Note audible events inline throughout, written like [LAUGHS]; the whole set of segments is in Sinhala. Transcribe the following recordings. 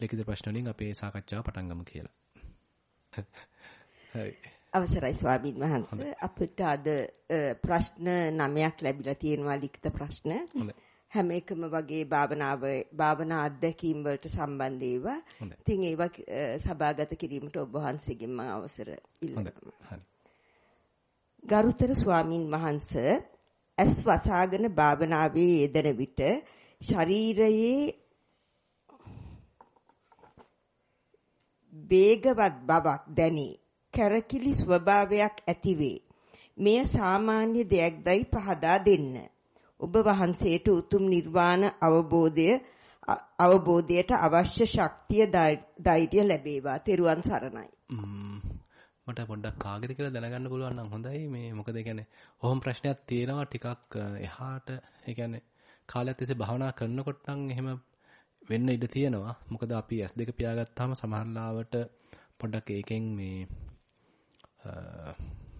ලිඛිත ප්‍රශ්න වලින් අපේ සාකච්ඡාව පටන් ගමු කියලා. හරි. අවසරයි ස්වාමීන් වහන්සේ අපිට අද ප්‍රශ්න 9ක් ලැබිලා තියෙනවා ලිඛිත ප්‍රශ්න. හැම එකම වගේ භාවනාව භාවනා අත්දැකීම් වලට සම්බන්ධ ඒවා. ඉතින් ඒවා සභාගත කිරීමට ඔබ වහන්සේගෙන් මම අවසර ඉල්ලනවා. ගරුතර ස්වාමින් වහන්සේ ඇස් වසාගෙන භාවනාවේ යෙදෙන විට ශරීරයේ වේගවත් බවක් දැනේ. කැරකිලි ස්වභාවයක් ඇතිවේ. මෙය සාමාන්‍ය දෙයක්දයි පහදා දෙන්න. ඔබ වහන්සේට උතුම් නිර්වාණ අවබෝධය අවබෝධයට අවශ්‍ය ශක්තිය ධෛර්ය ලැබේවා. තෙරුවන් සරණයි. මට පොඩ්ඩක් කාගෙද කියලා දැනගන්න පුළුවන් නම් හොඳයි. මේ මොකද ඒ කියන්නේ ඔහොම ප්‍රශ්නයක් තියෙනවා ටිකක් එහාට ඒ කියන්නේ කාලයක් තිස්සේ භාවනා කරනකොට නම් එහෙම වෙන්න ඉඩ තියෙනවා. මොකද අපි S2 පියාගත්තාම සමහරවිට පොඩ්ඩක් ඒකෙන් මේ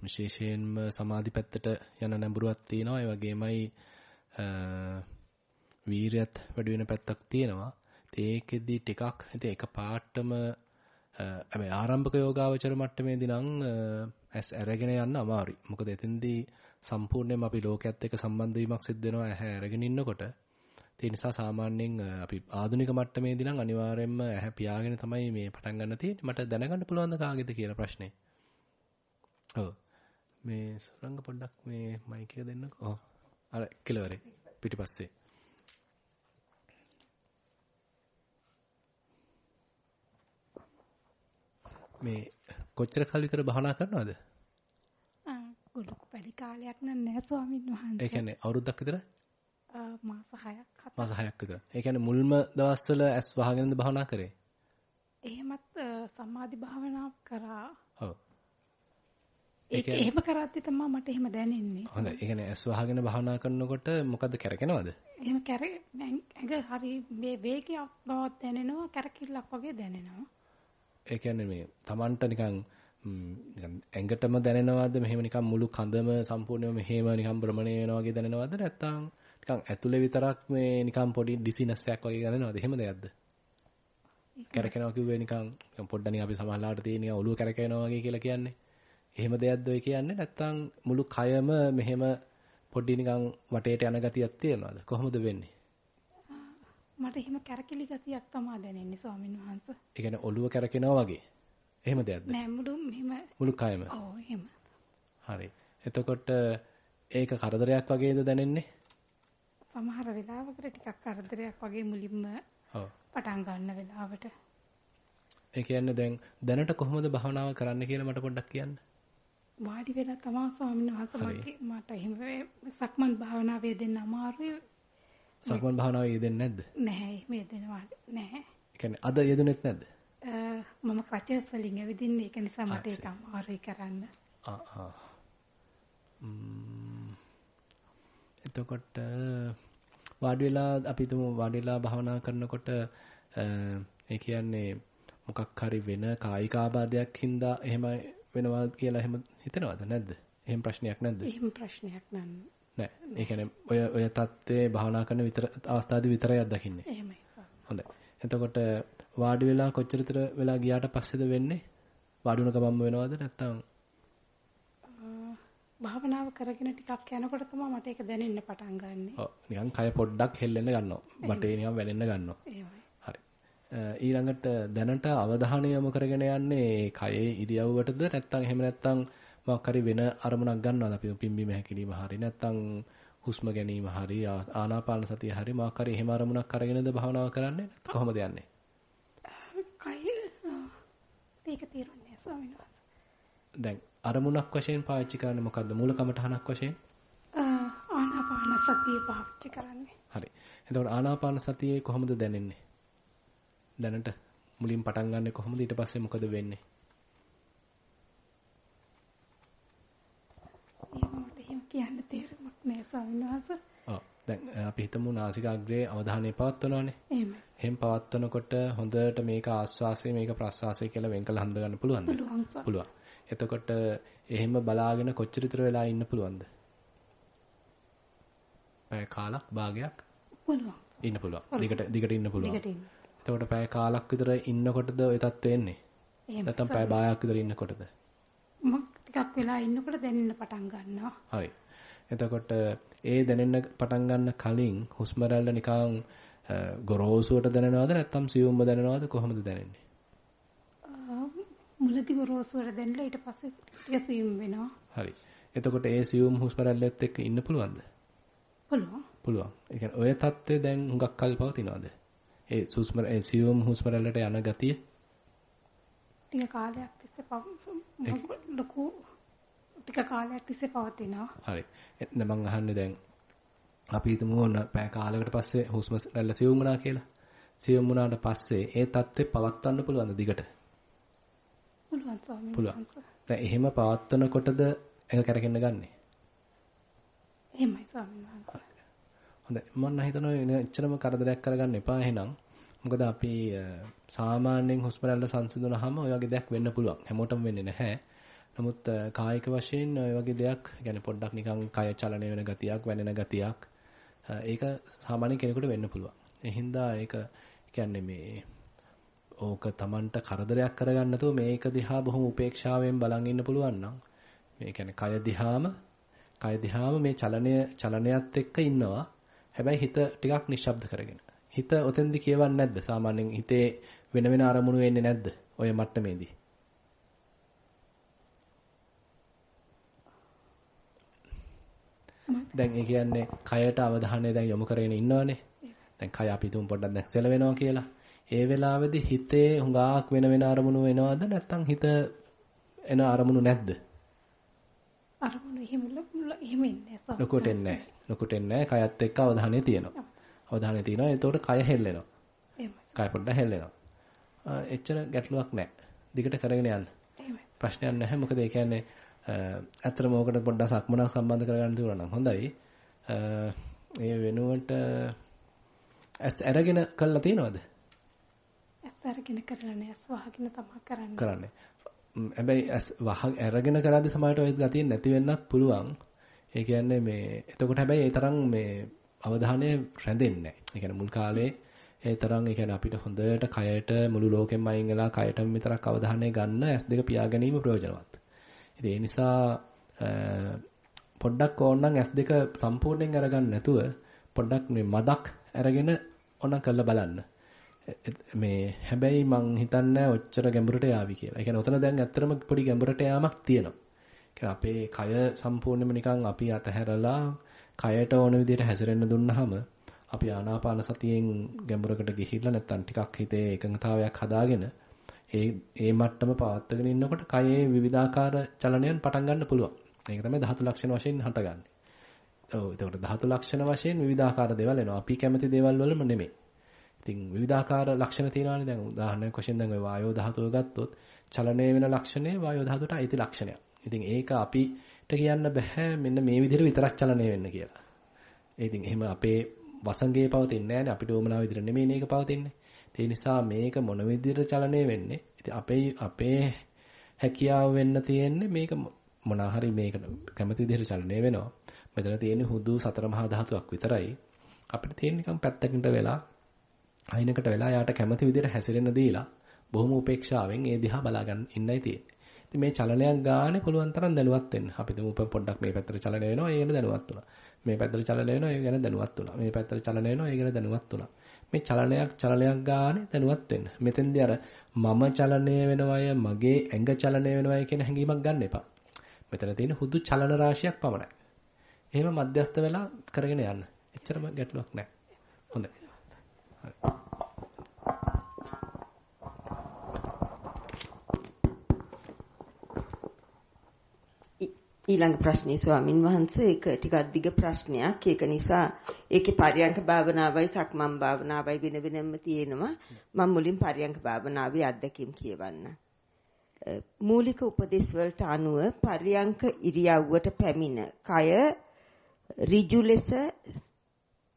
විශේෂයෙන්ම සමාධි පැත්තට යන නැඹුරුවක් තියෙනවා. ඒ වගේමයි වීරියත් වැඩි වෙන පැත්තක් තියෙනවා. ඒකෙදි ටිකක් ඉතින් එක පාටම හැබැයි ආරම්භක යෝගාවචර මට්ටමේදී නම් ඇස් අරගෙන යන්න අමාරුයි. මොකද එතෙන්දී සම්පූර්ණයෙන්ම අපි ලෝකයේත් එක්ක සම්බන්ධ වීමක් සිද්ධ වෙනවා ඇහැ අරගෙන ඉන්නකොට. ඒ නිසා සාමාන්‍යයෙන් අපි ආධුනික මට්ටමේදී නම් අනිවාර්යයෙන්ම ඇහැ පියාගෙන තමයි මේ පටන් ගන්න තියෙන්නේ. මට දැනගන්න පුළුවන් ද කාගේද කියලා ප්‍රශ්නේ. ඔව්. මේ සුරංග පොඩ්ඩක් මේ මයික් එක දෙන්නකෝ. ඔව්. අර කෙලවරේ පිටිපස්සේ. මේ කොච්චර කල් විතර භාවනා කරනවද? ආ ගොඩක් වැඩි කාලයක් නෑ ස්වාමීන් වහන්සේ. ඒ කියන්නේ අවුරුද්දක් විතර? මාස 6ක් මාස 6ක් විතර. ඒ කියන්නේ මුල්ම දවස්වල ඇස් වහගෙනද භාවනා කරේ? එහෙමත් සමාධි භාවනාවක් කරා. ඔව්. ඒක එහෙම කරද්දි තමයි මට එහෙම දැනෙන්නේ. හොඳයි. ඒ කියන්නේ ඇස් වහගෙන භාවනා කරනකොට මොකද්ද කරගෙනවද? එහෙම කැර ඇඟ හරි මේ වේගයක් බවක් දැනෙනවා, කැරකිල්ලක් වගේ දැනෙනවා. ඒ කියන්නේ මේ Tamanට නිකන් නිකන් ඇඟටම දැනෙනවද මෙහෙම නිකන් මුළු කඳම සම්පූර්ණයෙන්ම මෙහෙම නිකන් භ්‍රමණය වෙනවා වගේ දැනෙනවද නැත්නම් නිකන් ඇතුලේ විතරක් මේ නිකන් පොඩි ඩිසිනස් එකක් වගේ දැනෙනවද එහෙම දෙයක්ද කැරකෙනවා කිව්වේ නිකන් පොඩ්ඩක් නිකන් අපි සමහරලාට තියෙන නිකන් ඔළුව කැරකෙනවා වගේ කියලා කියන්නේ එහෙම දෙයක්ද ඔය කියන්නේ නැත්නම් මුළු කයම මෙහෙම පොඩි නිකන් වටේට යන ගතියක් තියෙනවද කොහොමද වෙන්නේ මට එහෙම කැරකිලි ගතියක් තමයි දැනෙන්නේ ස්වාමීන් වහන්සේ. ඒ කියන්නේ ඔළුව කැරකෙනවා වගේ. එහෙම දෙයක්ද? නෑ මුළු මෙහෙම මුළු කයම. ඔව් එහෙම. හරි. එතකොට ඒක කරදරයක් වගේද දැනෙන්නේ? සමහර වෙලාවකට ටිකක් කරදරයක් වගේ මුලින්ම. පටන් ගන්න වෙලාවට. ඒ කියන්නේ දැන් දැනට කොහොමද භාවනාව කරන්න කියලා මට පොඩ්ඩක් කියන්න. වාඩි වෙලා තමයි ස්වාමීන් වහන්සේ මට එහෙම සක්මන් භාවනාවේ දෙන්න අමාරුයි සක්මන් භාවනාවේ යෙදෙන්නේ නැද්ද? නැහැ මේ දෙනවා නැහැ. ඒ කියන්නේ අද යෙදුනෙත් නැද්ද? මම ක්‍රචස් වලින් ඇවිදින්නේ ඒක නිසා මට ඒක අමාරුයි කරන්න. ආ ආ. එතකොට වාඩි වෙලා අපි තුමු වාඩි වෙලා භාවනා කරනකොට ඒ කියන්නේ මොකක් හරි වෙන කායික ආබාධයක් හින්දා එහෙම වෙනවා කියලා එහෙම හිතනවද නැද්ද? එහෙම ප්‍රශ්නයක් නැද්ද? එහෙම ප්‍රශ්නයක් නෑ. ඒ කියන්නේ ඔය ඔය தත්ත්වයේ භාවනා කරන විතර අවස්ථාවේදී විතරයි අත්දකින්නේ. එහෙමයි. හොඳයි. එතකොට වාඩි වෙලා කොච්චර විතර වෙලා ගියාට පස්සේද වෙන්නේ? වාඩි වුණ ගමන්ම වෙනවද නැත්නම් භාවනාව කරගෙන ටිකක් යනකොට තමයි මට ඒක දැනෙන්න පටන් ගන්නෙ. ඔව් නිකන් කය පොඩ්ඩක් හෙල්ලෙන්න ගන්නවා. බටේ නිකන් වැනෙන්න ගන්නවා. එහෙමයි. හරි. ඊළඟට දැනට අවධානය යොමු කරගෙන යන්නේ කයේ ඉරියව්වටද නැත්නම් එහෙම නැත්නම් මොකක් හරි වෙන අරමුණක් ගන්නවද අපි පිම්බීම හැකිලිම හරි නැත්නම් හුස්ම ගැනීම හරි ආනාපාන සතිය හරි මොකක් හරි එහෙම අරමුණක් අරගෙනද භාවනාව කරන්නේ කොහොමද යන්නේ? කය ඒක තීරණය ස්වාමීන් වහන්සේ. දැන් අරමුණක් වශයෙන් පාවිච්චි කරන්නේ මොකද්ද? මූල කමඨහනක් වශයෙන්? ආනාපාන සතිය පාවිච්චි කරන්නේ. හරි. එතකොට ආනාපාන සතියේ කොහොමද දැනෙන්නේ? දැනට මුලින් පටන් ගන්නෙ කොහොමද ඊට පස්සේ මොකද වෙන්නේ? කියන්න තේරුමක් නෑ ස්වාමීන් වහන්සේ. ඔව්. දැන් අපි හිතමු නාසිකාග්‍රයේ අවධානය පවත්වනවානේ. එහෙම. එහෙම පවත්වනකොට හොඳට මේක ආස්වාසය මේක ප්‍රස්වාසය කියලා වෙන් කළ හඳ ගන්න පුළුවන්ද? පුළුවන්. එතකොට එහෙම බලාගෙන කොච්චර විතර වෙලා ඉන්න පුළුවන්ද? පැය කාලක් භාගයක් පුළුවන්. ඉන්න පුළුවන්. දිගට දිගට ඉන්න පුළුවන්. දිගට ඉන්න. එතකොට පැය කාලක් විතර ඉන්නකොටද ওই තත්ත්වෙ එන්නේ? එහෙම නැත්නම් පැය භාගයක් විතර ඉන්නකොටද? මම ටිකක් වෙලා ඉන්නකොට දැනෙන්න පටන් ගන්නවා. හරි. එතකොට ඒ දැනෙන්න පටන් ගන්න කලින් හුස්ම රැල්ල නිකන් ගොරෝසුවට දැනෙනවද නැත්නම් සියුම්ව දැනෙනවද කොහොමද දැනෙන්නේ? මුලදී ගොරෝසුවට දැනලා ඊට පස්සේ ටික සියුම් වෙනවා. හරි. එතකොට ඒ සියුම් හුස්ම රැල්ලත් එක්ක ඉන්න පුළුවන්ද? පුළුවන්. පුළුවන්. ඒ කියන්නේ ඔය தත්ත්වය දැන් හුඟක් කල් පවතිනවද? ඒ හුස්ම ඒ සියුම් හුස්ම රැල්ලට යන ගතිය? ටික කාලයක් තිස්සේ ලොකු ටික කාලයක් තිස්සේ පවතිනවා. හරි. එතන මම අහන්නේ දැන් අපි හිතමු ඕන පැය කාලයකට පස්සේ හුස්ම රැල්ල සියුම් වුණා කියලා. සියුම් වුණාට පස්සේ ඒ தත්ත්වය පවත්වන්න පුළුවන්ද දිගට? පුළුවන් ස්වාමීන් පුළුවන්. දැන් එහෙම පවත්වනකොටද ඒක කරගෙන ගන්නෙ? එහෙමයි ස්වාමීන් වහන්සේ. හොඳයි. මම හිතනවා එච්චරම කරදරයක් කරගන්න එපා එහෙනම්. මොකද අපි සාමාන්‍යයෙන් හුස්ම රැල්ල සංසිඳුනහම ඔය වගේ දෙයක් වෙන්න පුළුවන්. හැමෝටම වෙන්නේ නැහැ. නමුත් කායික වශයෙන් ඔය වගේ දෙයක්, يعني පොඩ්ඩක් නිකන් කය චලනය වෙන ගතියක්, වැනෙන ගතියක් ඒක සාමාන්‍ය කෙනෙකුට වෙන්න පුළුවන්. ඒ හින්දා ඒක කියන්නේ මේ ඕක Tamanට කරදරයක් කරගන්න මේක දිහා බොහොම උපේක්ෂාවෙන් බලන් ඉන්න පුළුවන් නම් මේ කියන්නේ කය දිහාම කය දිහාම මේ චලනය චලනයත් එක්ක ඉන්නවා. හැබැයි හිත ටිකක් නිශ්ශබ්ද කරගෙන. හිත ඔතෙන්දි කියවන්නේ නැද්ද? සාමාන්‍යයෙන් හිතේ වෙන වෙන අරමුණු එන්නේ නැද්ද? ඔය මට්ටමේදී. දැන් ඒ කියන්නේ කයට අවධානය දැන් යොමු කරගෙන ඉන්නවනේ. දැන් කය අපි තුන් පොඩ්ඩක් දැන් සෙලවෙනවා කියලා. ඒ වෙලාවේදී හිතේ හුඟාක් වෙන වෙන අරමුණු එනවද නැත්නම් හිත එන අරමුණු නැද්ද? අරමුණු එහෙම එහෙම ඉන්නේ නැහැ. ලොකුට එන්නේ නැහැ. ලොකුට එන්නේ නැහැ. කයත් එක්ක අවධානය තියෙනවා. අවධානය තියෙනවා. එතකොට කය හෙල්ලෙනවා. කය පොඩ්ඩක් හෙල්ලෙනවා. එච්චර ගැටලුවක් නැහැ. දිගට කරගෙන යන්න. ප්‍රශ්නයක් නැහැ. මොකද ඒ කියන්නේ ඇත්තටම ඕකට පොඩ්ඩක් සක්මනක් සම්බන්ධ කරගන්න තියුණා නම් හොඳයි. ඒ වෙනුවට ඇස් අරගෙන කළා තියනවද? ඇස් අරගෙන කරලා නෑ. වහගෙන තමයි කරන්නේ. කරන්නේ. හැබැයි ඇස් වහ අරගෙන කරද්දී සමහරට ඔය ගතිය නැති වෙන්නත් පුළුවන්. ඒ කියන්නේ මේ එතකොට හැබැයි ඒ තරම් මේ අවධානය රැඳෙන්නේ නැහැ. ඒ කියන්නේ මුල් කාලේ ඒ තරම් ඒ කියන්නේ අපිට හොඳට කයට මුළු ලෝකෙම අයින් වෙලා කයටම විතරක් අවධානය ගන්න S2 පියා ගැනීම ප්‍රයෝජනවත්. ඉතින් ඒ නිසා පොඩ්ඩක් ඕනනම් S2 සම්පූර්ණයෙන් අරගන්න නැතුව පොඩ්ඩක් මේ මදක් අරගෙන ඕන කරලා බලන්න. මේ හැබැයි මං හිතන්නේ ඔච්චර ගැඹුරට යාවි කියලා. ඒ කියන්නේ උතන දැන් ඇත්තටම පොඩි ගැඹුරට යාමක් තියෙනවා. අපේ කය සම්පූර්ණයෙන්ම නිකන් අපි අතහැරලා කයට ඕන විදිහට හැසිරෙන්න දුන්නාම අපි ආනාපාන සතියෙන් ගැඹුරකට ගිහිල්ලා නැත්තම් ටිකක් හිතේ එකඟතාවයක් හදාගෙන ඒ ඒ මට්ටම පවත්වාගෙන ඉන්නකොට කයේ විවිධාකාර චලනයන් පටන් ගන්න පුළුවන්. ඒක තමයි ධාතු ලක්ෂණ වශයෙන් හටගන්නේ. ඔව් එතකොට ධාතු ලක්ෂණ වශයෙන් විවිධාකාර දේවල් එනවා. අපි කැමති දේවල් වලම නෙමෙයි. ඉතින් විවිධාකාර ලක්ෂණ තියෙනවානේ දැන් උදාහරණයක් වශයෙන් දැන් ඔය වායෝ ධාතුව ගත්තොත් චලනය වෙන ලක්ෂණය වායෝ ධාතුවට අයිති ලක්ෂණයක්. ඉතින් ඒක අපිට කියන්න බෑ මෙන්න මේ විදිහට විතරක් චලනය වෙන්න කියලා. ඉතින් එහෙම අපේ වසංගයේ පවතින්නේ නැහැනේ අපිට උමනා විදිහට නෙමෙයි මේක පවතින්නේ. ඒ නිසා මේක මොන විදිහට චලනය වෙන්නේ? ඉතින් අපේ අපේ හැකියාව වෙන්න තියෙන්නේ මේක මොනවා හරි මේකට කැමති විදිහට චලනය වෙනවා. මෙතන තියෙන්නේ හුදු සතර මහා ධාතුවක් විතරයි. අපිට තියෙන නිකන් පැත්තකින්ට වෙලා අයිනකට වෙලා යාට කැමති විදිහට හැසිරෙන්න දීලා බොහොම උපේක්ෂාවෙන් ඒ දිහා බලාගන්න ඉන්නයි තියෙන්නේ. ඉතින් මේ චලනයක් ගානේ පුළුවන් තරම් දැනුවත් වෙන්න. අපි තුමු පොඩ්ඩක් මේ පැත්තට චලනය වෙනවා ඒ ගැන දැනුවත් වුණා. මේ පැත්තට චලනය වෙනවා ඒ ගැන දැනුවත් වුණා. මේ පැත්තට චලනය වෙනවා ඒ ගැන දැනුවත් වුණා. මේ චලනයක් චලනයක් ගානේ දැනුවත් වෙන්න. මෙතෙන්දී අර මම චලනය වෙනවය මගේ ඇඟ චලනය වෙනවය කියන හැඟීමක් ගන්න එපා. මෙතන තියෙන හුදු චලන රාශියක් පමණයි. එහෙම මධ්‍යස්ත වෙලා කරගෙන යන්න. එච්චරම ගැටලුවක් නැහැ. හොඳයි. ඊළඟ ප්‍රශ්නේ ස්වාමින් වහන්සේ ඒක ටිකක් දිග ප්‍රශ්නයක්. ඒක නිසා ඒකේ පරියංක භාවනාවයි සක්මන් භාවනාවයි වෙන වෙනම තියෙනවා. මම මුලින් පරියංක භාවනාවේ අත්දැකීම් කියවන්න. මූලික උපදේශ වලට අනුව පරියංක ඉරියව්වට පැමිණ කය ඍජු ලෙස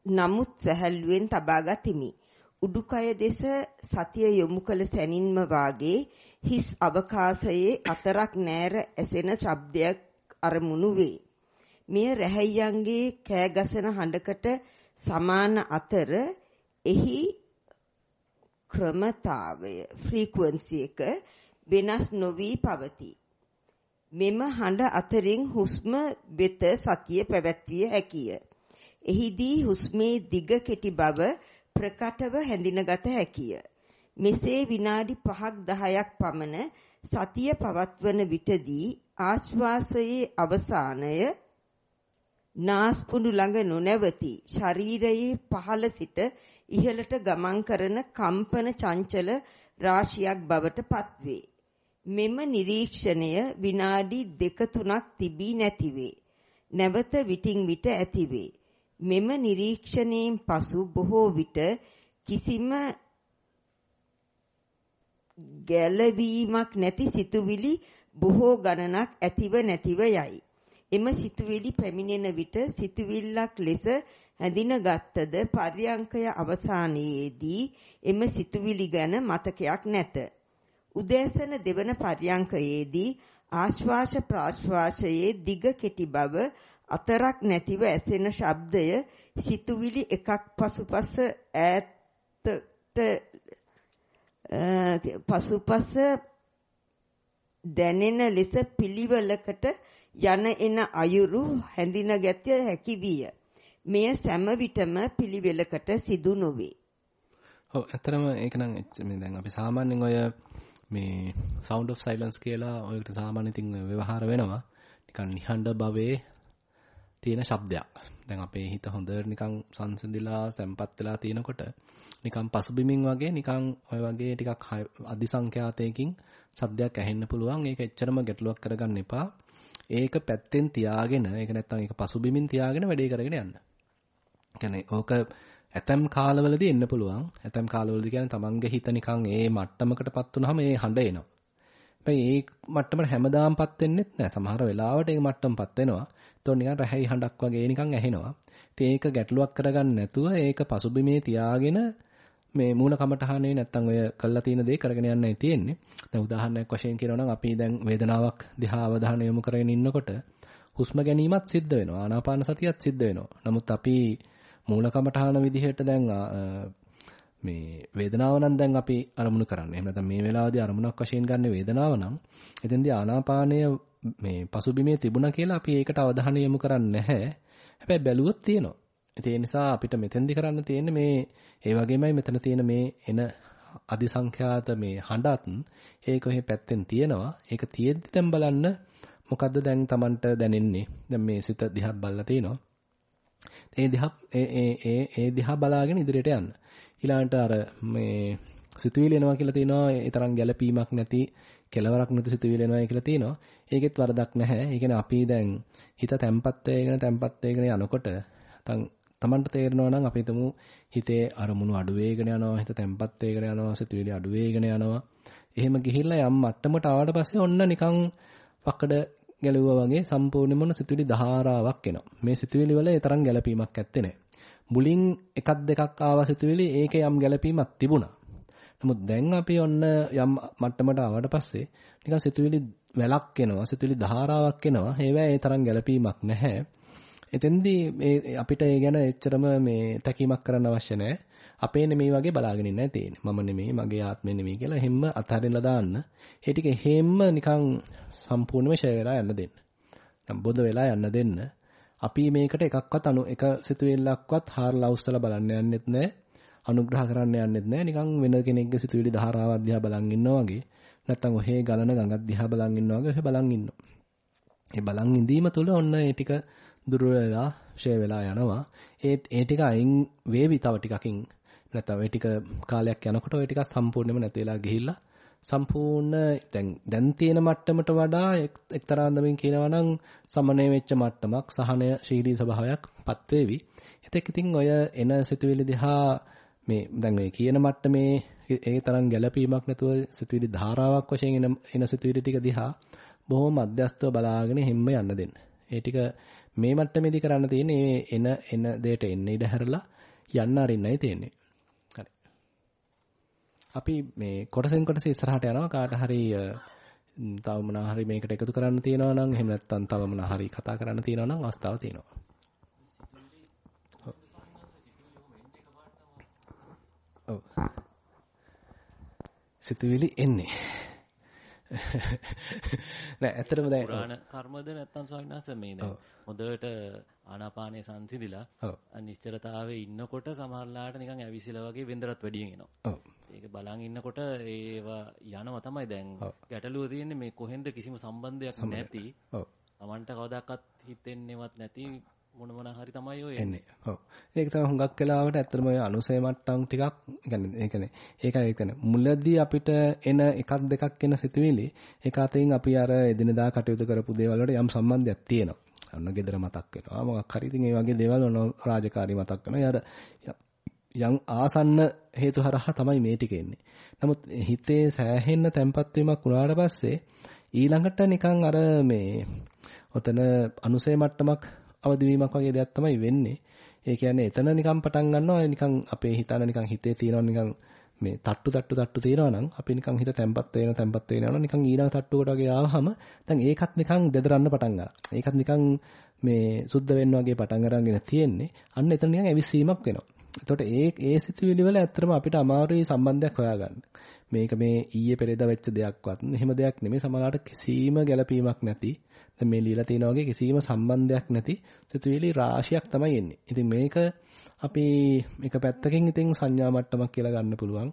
නමුත් සැහැල්ලුවෙන් තබා ගතිමි. උඩුකය දෙස සතිය යොමු කළ සැනින්ම වාගේ හිස් අවකාශයේ අතරක් නෑර ඇසෙන ශබ්දයක් අරමුණු වේ. මෙය රැහැයන්ගේ කෑගසන හඬකට සමාන අතර එහි ක්‍රමතාවය ෆ්‍රීකවන්සි එක වෙනස් නොවි පවතී. මෙම හඬ අතරින් හුස්ම වෙත සතිය පැවැත්විය හැකිය. එහිදී හුස්මේ දිග කෙටි බව ප්‍රකටව හැඳිනගත හැකිය. මෙසේ විනාඩි 5ක් 10ක් පමණ සතිය පවත්වන විටදී ආශ්වාසයේ අවසානය නාස්පුඩු ළඟ නොනැවති ශරීරයේ පහළ සිට ඉහළට ගමන් කරන කම්පන චංචල රාශියක් බවට පත්වේ. මෙම නිරීක්ෂණය විනාඩි දෙක තුනක් තිබී නැතිවේ. නැවත විටින් විට ඇතිවේ. මෙම නිරීක්ෂණයෙන් පසු බොහෝ විට කිසිම ගැළවීමක් නැති සිතුවිලි බොහෝ ගණනක් ඇතිව නැතිව යයි. එම සිතුවිලි පැමිණෙන විට සිතුවිල්ලක් ලෙස හැඳිනගත්තද පර්යංකය අවසානයේදී එම සිතුවිලි ගැන මතකයක් නැත. උදෑසන දෙවන පර්යංකයේදී ආශ්වාස ප්‍රාශ්වාසයේ දිග කෙටි බව අතරක් නැතිව ඇසෙන ශබ්දය සිතුවිලි එකක් පසුපස ඈතට පසුපස දැනෙන ලෙස පිළිවෙලකට යන එන අයුරු හැඳිනගත හැකි විය. මෙය සෑම විටම පිළිවෙලකට සිදු නොවේ. ඔව් ඇත්තටම ඒක නම් දැන් අපි සාමාන්‍යයෙන් ඔය මේ sound of silence කියලා ඔයකට සාමාන්‍ය ඉතින් ව්‍යවහාර වෙනවා. නිකන් නිහඬ භවයේ තියෙන ශබ්දයක්. දැන් අපේ හිත හොඳට නිකන් සංසිඳිලා සැම්පත් වෙලා තියෙනකොට නිකන් පසුබිමින් වගේ නිකන් ඔය වගේ ටිකක් අධි සංඛ්‍යාතයකින් සද්දයක් ඇහෙන්න පුළුවන්. ඒක එච්චරම ගැටලුවක් කරගන්න එපා. ඒක පැත්තෙන් තියාගෙන ඒක නැත්තම් ඒක පසුබිමින් තියාගෙන වැඩේ කරගෙන යන්න. කියන්නේ ඕක ඇතම් කාලවලදී එන්න පුළුවන්. ඇතම් කාලවලදී කියන්නේ තමන්ගේ හිත නිකන් ඒ මට්ටමකටපත් වුනහම ඒ හඬ එනවා. හැබැයි ඒ මට්ටමට හැමදාම්පත් වෙන්නෙත් නෑ. සමහර වෙලාවට ඒ මට්ටමපත් වෙනවා. ඒතකොට නිකන් රැහැයි හඬක් වගේ නිකන් ඇහෙනවා. ඉතින් ඒක ගැටලුවක් කරගන්න නැතුව ඒක පසුබිමේ තියාගෙන මේ මූණ කමටහනේ නැත්තම් ඔය කළා තියෙන දේ කරගෙන යන්නයි තියෙන්නේ. දැන් උදාහරණයක් වශයෙන් කියනවා නම් අපි දැන් වේදනාවක් දිහා අවධානය යොමු කරගෙන ඉන්නකොට හුස්ම ගැනීමත් සිද්ධ වෙනවා. ආනාපාන සතියත් සිද්ධ වෙනවා. නමුත් අපි මූලකමඨාන විදිහට දැන් මේ වේදනාව නම් දැන් අපි අරමුණු කරන්නේ. එහෙම නැත්නම් මේ වෙලාවේදී අරමුණක් වශයෙන් ගන්න වේදනාව නම් එතෙන්දී ආනාපානය මේ පසුබිමේ තිබුණා කියලා අපි ඒකට අවධානය යොමු කරන්නේ නැහැ. හැබැයි බැලුවොත් තියෙනවා. ඒ නිසා අපිට මෙතෙන්දි කරන්න තියෙන්නේ මේ ඒ වගේමයි මෙතන තියෙන මේ එන අධිසංඛ්‍යාත මේ හඬත් ඒක ඔහේ පැත්තෙන් තියෙනවා. ඒක තියෙද්දි දැන් බලන්න මොකද්ද දැන් Tamanට දැනෙන්නේ? දැන් මේ සිත දිහා බලලා තිනවා. ඒ දිහා ඒ ඒ ඒ දිහා බලාගෙන ඉදිරියට යන්න. ඊළඟට අර මේ සිතුවිලි එනවා කියලා තියෙනවා ඒ තරම් ගැළපීමක් නැති කෙලවරක් නැති සිතුවිලි එනවා කියලා තියෙනවා. ඒකෙත් වරදක් නැහැ. ඒ කියන්නේ අපි දැන් හිත තැම්පත් වෙගෙන තැම්පත් වෙගෙන යනකොට තමන්ට තේරෙනවා නම් අපි හිතමු හිතේ අරමුණු අඩු වෙගෙන යනවා හිත තැම්පත් වෙගෙන යනවා සිතුවිලි අඩු වෙගෙන යනවා එහෙම ගිහිල්ලා යම් මට්ටමකට ආවට පස්සේ ඔන්න නිකන් පකඩ ගැලුවා වගේ සම්පූර්ණ මොන සිතුවිලි දහාරාවක් එනවා. මේ සිතුවිලි වල ඒ තරම් ගැළපීමක් ඇත්තේ නැහැ. මුලින් එකක් දෙකක් ආවා සිතුවිලි ඒකේ යම් ගැළපීමක් තිබුණා. නමුත් දැන් අපි ඔන්න යම් මට්ටමට ආවට පස්සේ නිකන් සිතුවිලි වැලක් එනවා සිතුවිලි දහාරාවක් එනවා. ඒවැ ඒ තරම් ගැළපීමක් නැහැ. එතෙන්දී මේ අපිට ඒ ගැන එච්චරම මේ තැකීමක් කරන්න අවශ්‍ය නැහැ. අපේ නෙමෙයි වගේ බලාගෙන ඉන්නයි තියෙන්නේ. මම නෙමෙයි, මගේ ආත්මෙ නෙමෙයි කියලා හැම අතහරින්නලා දාන්න. ඒ ටික හැම නිකන් සම්පූර්ණයෙන්ම ෂෙයා වෙලා යන්න දෙන්න. නම් බොද වෙලා යන්න දෙන්න. අපි මේකට එකක්වත් අනු එක සිතුවිල්ලක්වත් හාරලා උස්සලා බලන්න යන්නෙත් නැහැ. අනුග්‍රහ කරන්න යන්නෙත් නැහැ. නිකන් වෙන කෙනෙක්ගේ සිතුවිලි ධාරාවක් දිහා බලන් ඉන්නවා වගේ. නැත්තම් ඔහේ ගලන ගඟක් දිහා බලන් ඉන්නවා වගේ ඔහේ බලන් ඉන්නවා. ඒ බලන් ඉඳීම තුළ ඔන්න ඒ ටික දුර වෙලා ෂේ වෙලා යනවා. ඒ ඒ ටික අයින් වේවි තව ටිකකින්. නැත්තම් ඒ ටික කාලයක් යනකොට ඒ ටික සම්පූර්ණයෙන්ම නැති වෙලා ගිහිල්ලා සම්පූර්ණ දැන් දැන් තියෙන මට්ටමට වඩා එක්තරා අන්දමින් කියනවා නම් සමනය වෙච්ච මට්ටමක් සහනය ශීලී ස්වභාවයක් පත් වේවි. එතෙක් ඉතින් ඔය එන සිතුවිලි දිහා මේ දැන් ඔය කියන මට්ටමේ ඒ තරම් ගැළපීමක් නැතුව සිතුවිලි ධාරාවක් වශයෙන් එන එන සිතුවිලි ටික දිහා බොහොම මධ්‍යස්තව බලාගෙන හැම්ම යන්න දෙන්න. ඒ ටික මේ මට්ටමේදී කරන්න තියෙන්නේ එන එන දෙයට එන්න ඉඩ හැරලා යන්න අරින්නයි තියෙන්නේ. අපි මේ කොටසෙන් කොටස ඉස්සරහට යනවා කාට හරි තව මොනවා හරි මේකට එකතු කරන්න තියෙනවා නම් එහෙම නැත්නම් තව මොනවා හරි කතා කරන්න තියෙනවා නම් අවස්ථාව තියෙනවා. ඔව්. සිතුවිලි එන්නේ. නෑ ඇත්තටම දැන් පුරාණ කර්මද නැත්තම් ස්වාමීන් වහන්සේ මේ දැන් හොඳට ආනාපානයේ සංසිඳිලා අනිශ්චලතාවයේ ඉන්නකොට සමහරලාට නිකන් ඇවිසිලා වගේ වෙන්දරත් වැඩියෙන් එනවා. ඒක බලන් ඉන්නකොට ඒවා යනවා තමයි දැන් ගැටලුව තියෙන්නේ මේ කොහෙන්ද කිසිම සම්බන්ධයක් නැති. ඔව්. කවදාකවත් හිතෙන්නේවත් නැති මොන මොන හරි තමයි ඔය එන්නේ. ඔව්. ඒක තමයි හුඟක් වෙලාවට ඇත්තටම ඔය අනුසය මට්ටම් ටිකක් يعني ඒ කියන්නේ ඒකයි ඒ කියන්නේ මුලදී අපිට එන එකක් දෙකක් එන සිතුවිලි ඒක අතින් අපි අර එදිනදා කටයුතු කරපු දේවල් වලට යම් සම්බන්ධයක් තියෙනවා. අන්න ගෙදර මතක් වෙනවා. මොකක් හරි ඉතින් ඒ වගේ දේවල් ඔන රාජකාරී මතක් වෙනවා. යම් ආසන්න හේතු හරහා තමයි මේ ටික එන්නේ. නමුත් හිතේ සෑහෙන්න තැම්පත් වීමක් වුණාට පස්සේ ඊළඟට නිකන් අර මේ ඔතන අනුසය මට්ටමක් අවදි වීමක් වගේ දෙයක් තමයි වෙන්නේ. ඒ කියන්නේ එතන නිකන් පටන් ගන්නවා නිකන් අපේ හිතන නිකන් හිතේ තියෙනවා නිකන් මේ තට්ටු තට්ටු තට්ටු තියෙනවා නම් අපි නිකන් හිත තැම්පත් වෙන තැම්පත් වෙනවා නිකන් ඊළඟ තට්ටුවකට වගේ ආවහම දැන් ඒකත් නිකන් දෙදරන්න පටන් ගන්නවා. ඒකත් නිකන් මේ සුද්ධ වෙන්න වගේ පටන් අරගෙන තියෙන්නේ. අන්න එතන නිකන් ඇවිස්සීමක් වෙනවා. එතකොට ඒ ඒ සිතුවිලි වල ඇත්තටම අපිට අමාරුයි සම්බන්ධයක් හොයාගන්න. මේක මේ ඊයේ පෙරේදා වෙච්ච දෙයක්වත් එහෙම දෙයක් නෙමෙයි සමහරවිට කිසිම ගැළපීමක් නැති දැන් මේ লীලා තියෙනා වගේ කිසිම සම්බන්ධයක් නැති සිතුවිලි රාශියක් තමයි එන්නේ. ඉතින් මේක අපි එක පැත්තකින් ඉතින් සංඥා මට්ටමක් කියලා ගන්න පුළුවන්.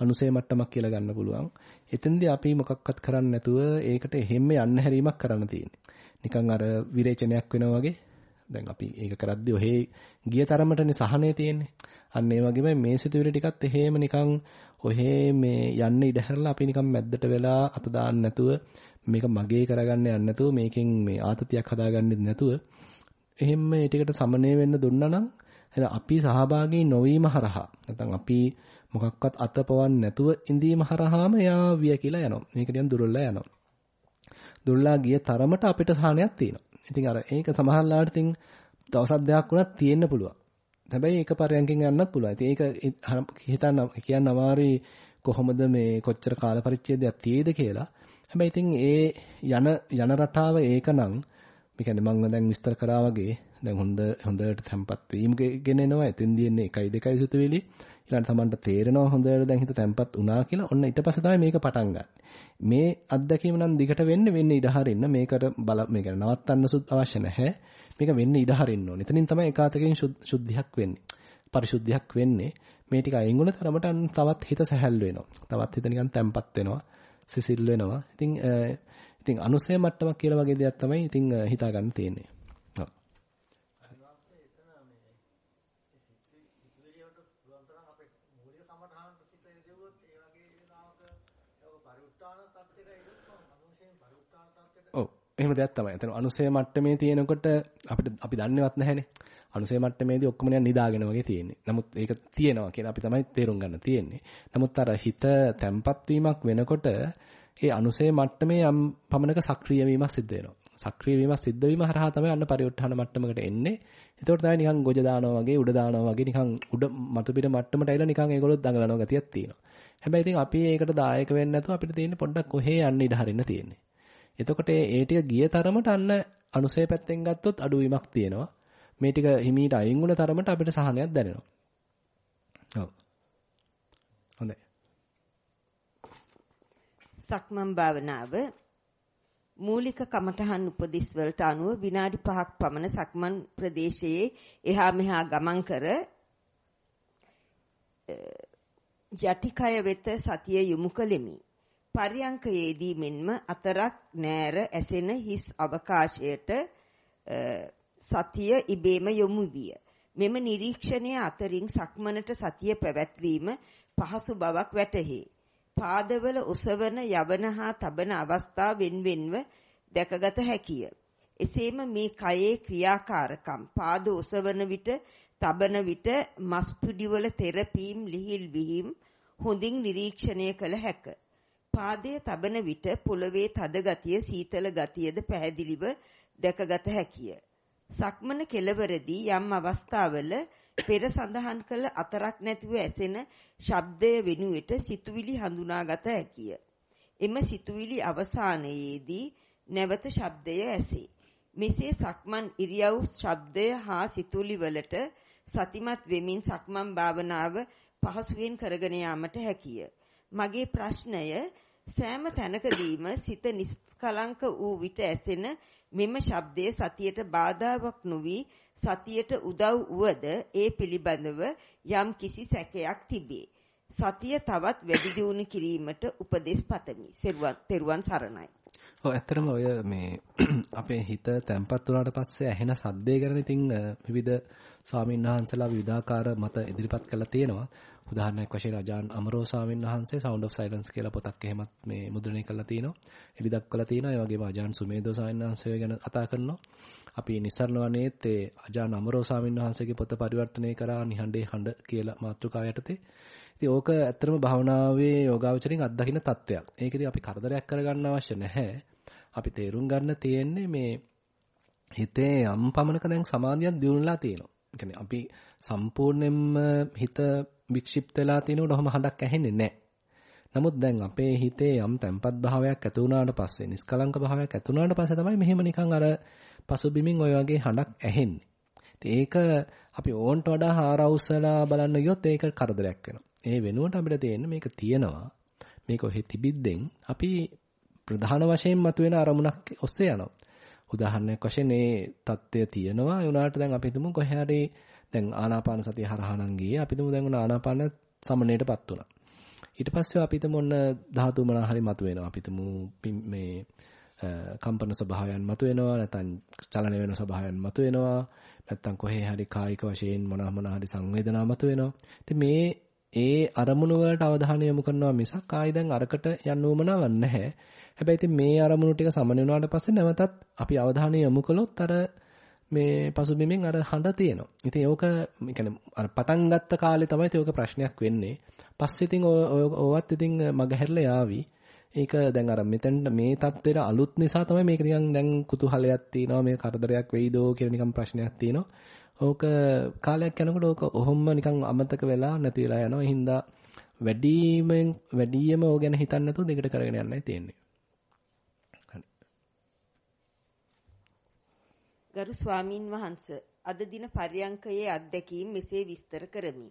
අනුසය මට්ටමක් කියලා ගන්න පුළුවන්. එතෙන්දී අපි මොකක්වත් කරන්නේ නැතුව ඒකට එහෙම්ම යන්න හැරීමක් කරන්න තියෙන්නේ. නිකන් අර විරේචනයක් වෙනවා වගේ දැන් අපි ඒක කරද්දී ඔහේ ගිය තරමටනේ සහනේ තියෙන්නේ. අන්න ඒ වගේම මේ සිතුවිලි ටිකත් එහෙම නිකන් ඔහේ මේ යන්න ඉඩ හැරලා අපි නිකන් මැද්දට වෙලා අත දාන්න නැතුව මේක මගේ කරගන්න යන්න නැතුව මේකෙන් මේ ආතතියක් හදාගන්නෙත් නැතුව එහෙම මේ ටිකට සමනය වෙන්න දුන්නා නම් අපි සහභාගී නොවීම හරහා නැත්නම් අපි මොකක්වත් අතපවන්න නැතුව ඉඳීම හරහාම එයා විය කියලා යනවා. මේක නිකන් දුර්වලලා යනවා. දුර්ලා ගිය තරමට අපිට සාහනයක් තියෙනවා. ඉතින් අර ඒක සමහරලාට ඉතින් දවසක් දෙකක් වුණත් තියෙන්න පුළුවන්. හැබැයි ඒක පරයන්කින් යන්නත් පුළුවන්. ඉතින් ඒක හිතන්න කියන්න අමාරුයි කොහොමද මේ කොච්චර කාල පරිච්ඡේදයක් තියේද කියලා. හැබැයි ඉතින් ඒ යන යන රටාව ඒකනම් මේ කියන්නේ මම දැන් විස්තර කරා වගේ දැන් හොඳ හොඳට තැම්පත් වීම ගෙනෙනවා. එතෙන්දී එන්නේ 1 2 සිතුවිලි. ඊළඟට Tamanට තේරෙනවා හොඳට දැන් හිත තැම්පත් වුණා කියලා. ඔන්න ඊට පස්සේ තමයි මේක පටන් ගන්න. මේ අත්දැකීම නම් දිගට වෙන්නේ වෙන්නේ ඉඩ හරින්න. මේකට බල මේ කියන්නේ නවත්තන්න අවශ්‍ය නැහැ. මේක වෙන්නේ ඉඩ හරින්න ඕනේ. එතනින් තමයි එකාතකින් ශුද්ධියක් වෙන්නේ. පරිශුද්ධියක් වෙන්නේ. මේ ටික අයින් වුණ තරමට තවත් හිත සැහැල්ලු වෙනවා. තවත් හිත නිකන් තැම්පත් වෙනවා. සිසිල් වෙනවා. ඉතින් ඉතින් අනුසය මට්ටමක් කියලා වගේ දෙයක් තමයි ඉතින් හිතා ගන්න තියෙන්නේ. ඔව් එහෙම දෙයක් තමයි. එතන අනුසය මට්ටමේ තියෙනකොට අපිට අපි දන්නේවත් නැහැනේ. අනුසය මට්ටමේදී ඔක්කොම නිකන් නිදාගෙන වගේ තියෙන්නේ. නමුත් ඒක තියෙනවා කියන අපි තමයි තේරුම් ගන්න තියෙන්නේ. නමුත් අර හිත තැම්පත් වීමක් වෙනකොට ඒ අනුසය මට්ටමේ යම් පමණක සක්‍රීය වීමක් සිද්ධ වෙනවා. සක්‍රීය වීමක් සිද්ධ වීම හරහා තමයි අන්න පරිඋත්ථාන මට්ටමකට එන්නේ. එතකොට තමයි නිකන් ගොජ දානවා වගේ උඩ දානවා වගේ නිකන් උඩ මතු පිට මට්ටමට ඇවිල්ලා නිකන් ඒගොල්ලෝ දඟලනවා ගතියක් තියෙනවා. හැබැයි ඉතින් අපි ඒකට දායක වෙන්නේ නැතුව අපිට තියෙන්නේ පොඩ්ඩක් කොහේ යන්න ඉඩ හරින්න තියෙන්නේ. එතකොට ඒ ටික ගිය තරමට අන්න අනුසය පැත්තෙන් ගත්තොත් අඩුවීමක් තියෙනවා. මේ ටික හිමීට අයින් වුණ තරමට අපිට සහනයක් දැනෙනවා. ඔව්. හොඳයි. සක්මන් භාවනාව මූලික කමඨහන් උපදෙස් වලට අනුව විනාඩි 5ක් පමණ සක්මන් ප්‍රදේශයේ එහා මෙහා ගමන් කර ජටිකය වෙත සතිය යොමු කෙලිමි. පරියංකයේදී මෙන්ම අතරක් නෑර ඇසෙන හිස් අවකාශයට සතිය ඉබේම යොමු විය. මෙම නිරීක්ෂණය අතරින් සක්මනට සතිය පැවැත්වීම පහසු බවක් වැටහේ. පාදවල ඔසවන යවන හා තබන අවස්ථා වෙන්වෙන්ව දැකගත හැකිය. එසේම මේ කයේ ක්‍රියාකාරකම් පාද ඔසවන විට තබන විට මස් පිඩිවල තෙරපීම් ලිහිල් විහිම් හොඳින් නිරීක්ෂණය කළ හැක. පාදයේ තබන විට පොළවේ තද ගතිය සීතල ගතියද පැහැදිලිව දැකගත හැකිය. සක්මන කෙලවරදී යම් අවස්ථාවල පෙර සඳහන් කළ අතරක් නැතිව ඇසෙන ශබ්දය වෙනුවට සිතුවිලි හඳුනාගත හැකිය. එම සිතුවිලි අවසානයේදී නැවත ශබ්දය ඇසේ. මෙසේ සක්මන් ඉරියව් ශබ්දය හා සිතුවිලි වලට සතිමත් වෙමින් සක්මන් භාවනාව පහසුවෙන් කරගෙන යාමට හැකිය. මගේ ප්‍රශ්නය සෑම තැනකදීම සිත නිස්කලංක වූ විට ඇසෙන මෙම ශබ්දය සතියට බාධාවක් නොවි සතියට උදව් වුවද ඒ පිළිබඳව යම් කිසි සැකයක් තිබේ. සතිය තවත් වැඩි දියුණු කිරීමට උපදෙස් පතමි. සෙරුවන් සරණයි. ඔව් ඇත්තටම ඔය මේ [CLEARS THROAT] අපේ හිත තැම්පත් වුණාට පස්සේ ඇහෙන සද්දේ ගැන ඉතින් විවිධ ස්වාමීන් වහන්සේලා විවිධාකාර මත ඉදිරිපත් කරලා තියෙනවා. උදාහරණයක් වශයෙන් රජාන් අමරෝ ස්වාමීන් වහන්සේ Sound of Silence කියලා පොතක් එහෙමත් මේ මුද්‍රණය කරලා තිනවා. එලි දක්වලා තිනවා. ඒ වගේම අජාන් සුමේදෝ ස්වාමීන් වහන්සේ ගැන කතා කරනවා. අපි නිස්සරණවනේත් ඒ අජාන් අමරෝ ස්වාමීන් වහන්සේගේ පොත පරිවර්තනය කරා නිහඬේ හඬ කියලා මාතෘකා යටතේ. ඉතින් ඕක ඇත්තටම භාවනාවේ යෝගාවචරින් අත්දකින්න තත්වයක්. ඒක ඉතින් අපි කරදරයක් කරගන්න අවශ්‍ය නැහැ. අපි තේරුම් ගන්න තියෙන්නේ මේ හිතේ යම් පමණක දැන් සමාධියක් දියුණුලා තියෙනවා. කියන්නේ අපි සම්පූර්ණයෙන්ම හිත වික්ෂිප්ත වෙලා තිනුනොත් ඔහොම හඬක් ඇහෙන්නේ නැහැ. නමුත් දැන් අපේ හිතේ යම් තැම්පත් භාවයක් ඇති වුණාට පස්සේ, නිස්කලංක භාවයක් ඇති වුණාට පස්සේ තමයි මෙහෙම නිකන් අර පසුබිමින් ওই වගේ හඬක් ඇහෙන්නේ. ඒක අපි ඕන්ට වඩා හාරවුසලා බලන්න ගියොත් ඒක කරදරයක් වෙනවා. ඒ වෙනුවට අපිට තියෙන්නේ මේක තියෙනවා. මේක ඔහෙ තිබිද්දෙන් අපි ප්‍රධාන වශයෙන් මතුවෙන අරමුණක් ඔස්සේ යනවා. උදාහරණයක් වශයෙන් මේ தත්ත්වය තියෙනවා. ඒ උනාට දැන් අපි හිතමු කොහේ හරි දැන් ආනාපාන සතිය හරහා නම් ගියේ. අපි හිතමු දැන් උන ආනාපාන සමනයටපත් වුණා. ඊට පස්සේ අපි හිතමු ඔන්න ධාතු මොනවා හරි මතුවෙනවා. අපි හිතමු මේ කම්පන ස්වභාවයන් මතුවෙනවා නැත්නම් චලන වෙන ස්වභාවයන් මතුවෙනවා නැත්නම් කොහේ හරි කායික වශයෙන් මොනවා මොනවා හරි සංවේදනා මතුවෙනවා. ඉතින් මේ ඒ අරමුණු වලට අවධානය යොමු කරනවා මිසක් ආයි දැන් අරකට යන්න උවමනාවක් නැහැ. හැබැයි ඉතින් මේ අරමුණු ටික සමන වුණාට පස්සේ නැවතත් අපි අවධානය යොමු කළොත් අර මේ පසුබිමෙන් අර හඬ තියෙනවා. ඉතින් ඕක يعني අර පටන් ගත්ත කාලේ තමයි ඒක ප්‍රශ්නයක් වෙන්නේ. පස්සේ ඉතින් ඕවත් ඉතින් මගහැරලා යාවි. ඒක දැන් අර මෙතෙන්ට මේ தත්වෙට අලුත් නිසා තමයි මේක නිකන් දැන් කුතුහලයක් තියෙනවා මේ කරදරයක් වෙයිදෝ කියලා නිකන් ප්‍රශ්නයක් තියෙනවා. ඕක කාලයක් යනකොට ඕක ඔහොම නිකන් අමතක වෙලා නැති වෙලා යනවා. ඒ හින්දා වැඩිම වැඩිම ඕක ගැන හිතන්නේ නැතුව දෙකට කරගෙන යන්නයි තියෙන්නේ. ගරු ස්වාමින් වහන්ස අද දින පර්යංකයේ අත්දැකීම් මෙසේ විස්තර කරමි.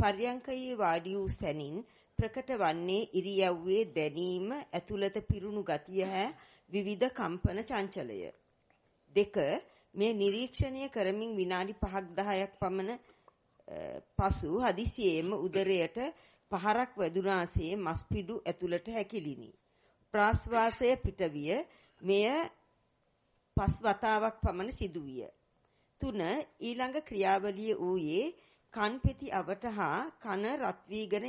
පර්යංකයේ වාඩි වූ සැනින් ප්‍රකට වන්නේ ඉරියව්වේ දැනීම ඇතුළත පිරුණු ගතිය හැ විවිධ කම්පන චංචලය. දෙක මේ නිරීක්ෂණය කරමින් විනාඩි 5ක් 10ක් පමණ පසු හදිසියෙම උදරයට පහරක් වැදුනාසේ මස්පිඩු ඇතුළට හැකිලිනි. ප්‍රාශ්වාසය පිටවිය මෙය පස් වතාවක් පමණ සිදුවිය. තුන ඊළඟ ක්‍රියාවලිය ඌයේ කන් පෙති අවට හා කන රත් වීගෙන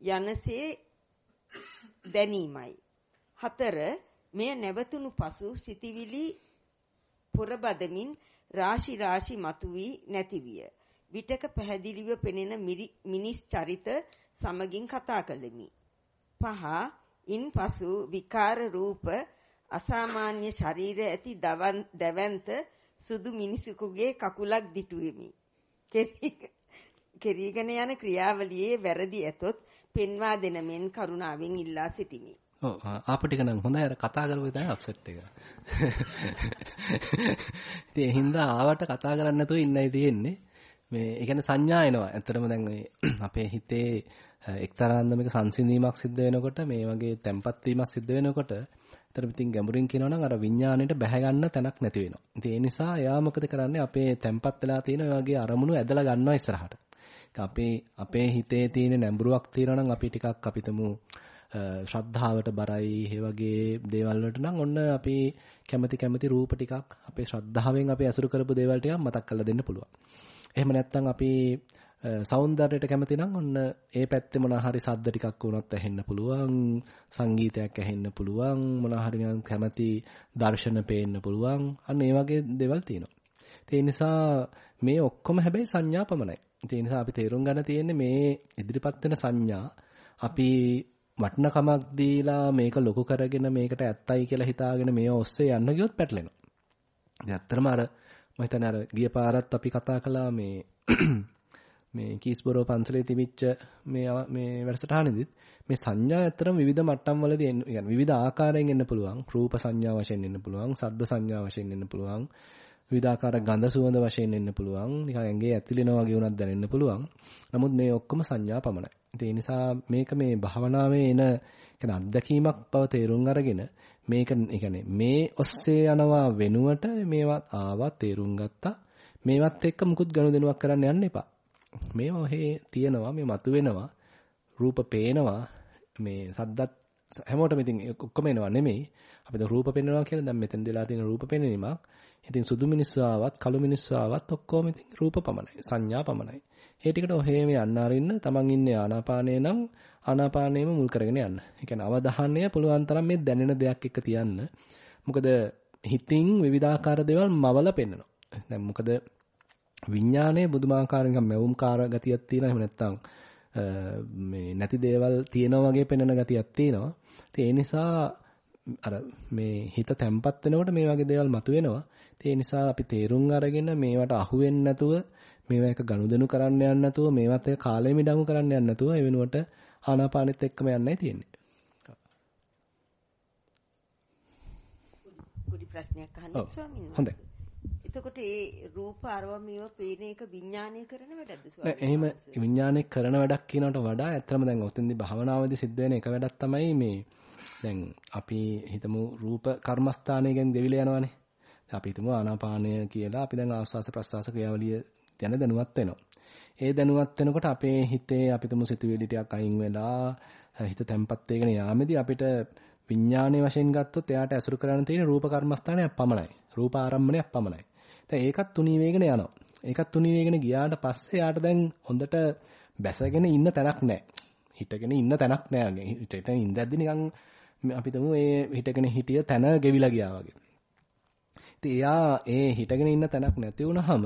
යනසේ දැනීමයි. හතර මෙය නැවතුණු පසු සිටිවිලි පොරබදමින් රාශි රාශි මතුවී නැතිවිය. විටක පැහැදිලිව පෙනෙන මිනිස් චරිත සමගින් කතා කළෙමි. පහ ඉන්පසු විකාර රූප අසාමාන්‍ය ශරීර ඇති දැවැන්ත සුදු මිනිසෙකුගේ කකුලක් දිටුවෙමි. කෙරීගෙන යන ක්‍රියාවලියේ වැරදි ඇතොත් පෙන්වා දෙන මෙන් කරුණාවෙන් ඉල්ලා සිටිමි. ඔව් ආපු ටික නම් හොඳයි අර කතා කරපු තමයි අප්සෙට් එක. ඉතින් ඒ හින්දා ආවට කතා කරන්න නැතුව ඉන්නයි තියෙන්නේ. මේ ඒ කියන්නේ සංඥා එනවා. ඇත්තටම දැන් [CLEARS THROAT] අපේ හිතේ එක්තරා අන්දමක සංසිඳීමක් සිද්ධ වෙනකොට මේ වගේ තැම්පත් වීමක් සිද්ධ වෙනකොට ඇත්තටම ඉතින් ගැඹුරින් කියනවා නම් අර විඥාණයට බැහැ ගන්න තැනක් නැති වෙනවා. ඉතින් ඒ නිසා එයා මොකද කරන්නේ අපේ තැම්පත් වෙලා තියෙන ඒ වගේ අරමුණු ඇදලා ගන්නවා ඉස්සරහට. අපේ අපේ හිතේ තියෙන නැඹුරුවක් තියෙනවා නම් අපි ටිකක් අපිටමු ශ්‍රද්ධාවට බරයි ඒ වගේ දේවල් වලට නම් ඔන්න අපි කැමති කැමති රූප ටිකක් අපේ ශ්‍රද්ධාවෙන් අපි අසුරු කරපු දේවල් ටිකක් මතක් කරලා දෙන්න පුළුවන්. එහෙම නැත්නම් අපි సౌందර්යයට කැමති නම් ඔන්න ඒ පැත්තේ මොනවා හරි සද්ද ටිකක් වුණත් ඇහෙන්න පුළුවන් සංගීතයක් ඇහෙන්න පුළුවන් මොනවා හරි නිකන් කැමති දර්ශන පේන්න පුළුවන්. අන්න ඒ වගේ දේවල් තියෙනවා. ඒ නිසා මේ ඔක්කොම හැබැයි සංඥා පමණයි ඒ නිසා අපි තේරුම් ගන්න තියෙන්නේ මේ ඉදිරිපත් වෙන සංඥා අපි වටිනකමක් දීලා මේක ලොකු කරගෙන මේකට ඇත්තයි කියලා හිතාගෙන මේ ඔස්සේ යන්න ගියොත් පැටලෙනවා. ඉතින් ඇත්තටම අර මම හිතන්නේ අර ගිය පාරත් අපි කතා කළා මේ මේ කීස්බරෝ පන්සලේ තිබිච්ච මේ මේ වැඩසටහනෙදිත් මේ සංඥා ඇත්තටම විවිධ මට්ටම් වලදී يعني විවිධ ආකාරයෙන් එන්න පුළුවන්. රූප සංඥා වශයෙන් එන්න පුළුවන්, ශබ්ද සංඥා වශයෙන් එන්න පුළුවන්. විවිධාකාර ගඳ සුවඳ වශයෙන් එන්න පුළුවන්. නිකන් ඇඟේ ඇතිලෙනවා වගේ උනක් දැනෙන්න පුළුවන්. නමුත් මේ ඔක්කොම සංඥා පමණයි. ඒ නිසා මේක මේ භාවනාවේ එන කියන අත්දැකීමක් බව තේරුම් අරගෙන මේක يعني මේ ඔස්සේ යනවා වෙනුවට මේවත් ආවා තේරුම් ගත්තා මේවත් එක්ක මුකුත් ගනුදෙනුවක් කරන්න යන්න එපා. මේවා ඔහේ තියෙනවා මේ මතුවෙනවා රූප පේනවා මේ සද්දත් හැමෝටම ඉතින් ඔක්කොම එනවා නෙමෙයි. අපිට රූප පෙන්වනවා කියලා දැන් මෙතෙන් දෙලා තියෙන රූප පෙන්වීමක්. ඉතින් සුදු මිනිස්සු ආවත් කළු මිනිස්සු ආවත් ඔක්කොම ඉතින් රූප පමණයි. සංඥා පමණයි. ඒ ටිකට ඔහේම යන්න අරින්න තමන් ඉන්නේ ආනාපානේ නම් ආනාපානේම මුල් කරගෙන යන්න. ඒ කියන්නේ අවධානය පුළුවන් තරම් මේ දැනෙන දෙයක් එක්ක තියන්න. මොකද හිතින් විවිධාකාර දේවල් මවල පෙන්වනවා. දැන් මොකද විඥානයේ බුදුමාකාර නිකන් මැවුම්කාර ගතියක් තියෙනවා. එහෙම නැත්නම් මේ නැති දේවල් තියෙනවා වගේ පෙන්වන ගතියක් තියෙනවා. ඒ නිසා අර මේ හිත තැම්පත් වෙනකොට මේ වගේ දේවල් මතුවෙනවා. ඒ නිසා අපි තේරුම් අරගෙන මේවට අහු වෙන්නේ නැතුව මේවා එක ගනුදෙනු කරන්න යන්නේ නැතුව මේවත් එක කාලෙ මිඩංගු කරන්න යන්නේ නැතුව ඒ වෙනුවට ආනාපානෙත් එක්කම යන්නයි තියෙන්නේ. පොඩි ප්‍රශ්නයක් අහන්න ස්වාමීන් වහන්සේ. හොඳයි. එතකොට ඒ රූප අරවා මේව පේන එක විඥානය කරන වැඩක්ද ස්වාමීන් එහෙම විඥානය කරන වැඩක් කියනකට වඩා ඇත්තම දැන් ඔතෙන්දී භාවනාවේදී සිද්ධ වෙන එක වැඩක් තමයි මේ දැන් අපි හිතමු රූප කර්මස්ථානය ගැන දෙවිල යනවානේ. අපි හිතමු ආනාපානය කියලා අපි දැන් ආස්වාස ප්‍රස්වාස ක්‍රියාවලිය ගැන දැනුවත් වෙනවා. ඒ දැනුවත් වෙනකොට අපේ හිතේ අපි තුමු සිතුවිලි ටිකක් අයින් වෙලා හිත තැම්පත් වෙගෙන යාමේදී අපිට විඥානයේ වශයෙන් ගත්තොත් එයාට ඇසුරු කරන්න තියෙන රූප කර්මස්ථානයක් පමණයි. රූප ආරම්භණයක් පමණයි. දැන් ඒකත් තුනී වේගෙන යනවා. ඒකත් තුනී වේගෙන ගියාට පස්සේ යාට දැන් හොඳට බැසගෙන ඉන්න තැනක් නැහැ. හිටගෙන ඉන්න තැනක් නැහැ. හිටගෙන ඉඳද්දි නිකන් අපි තුමු ඒ හිටගෙන හිටිය තැන ගෙවිලා ගියා වගේ. ඉතින් එයා ඒ හිටගෙන ඉන්න තැනක් නැති වුනහම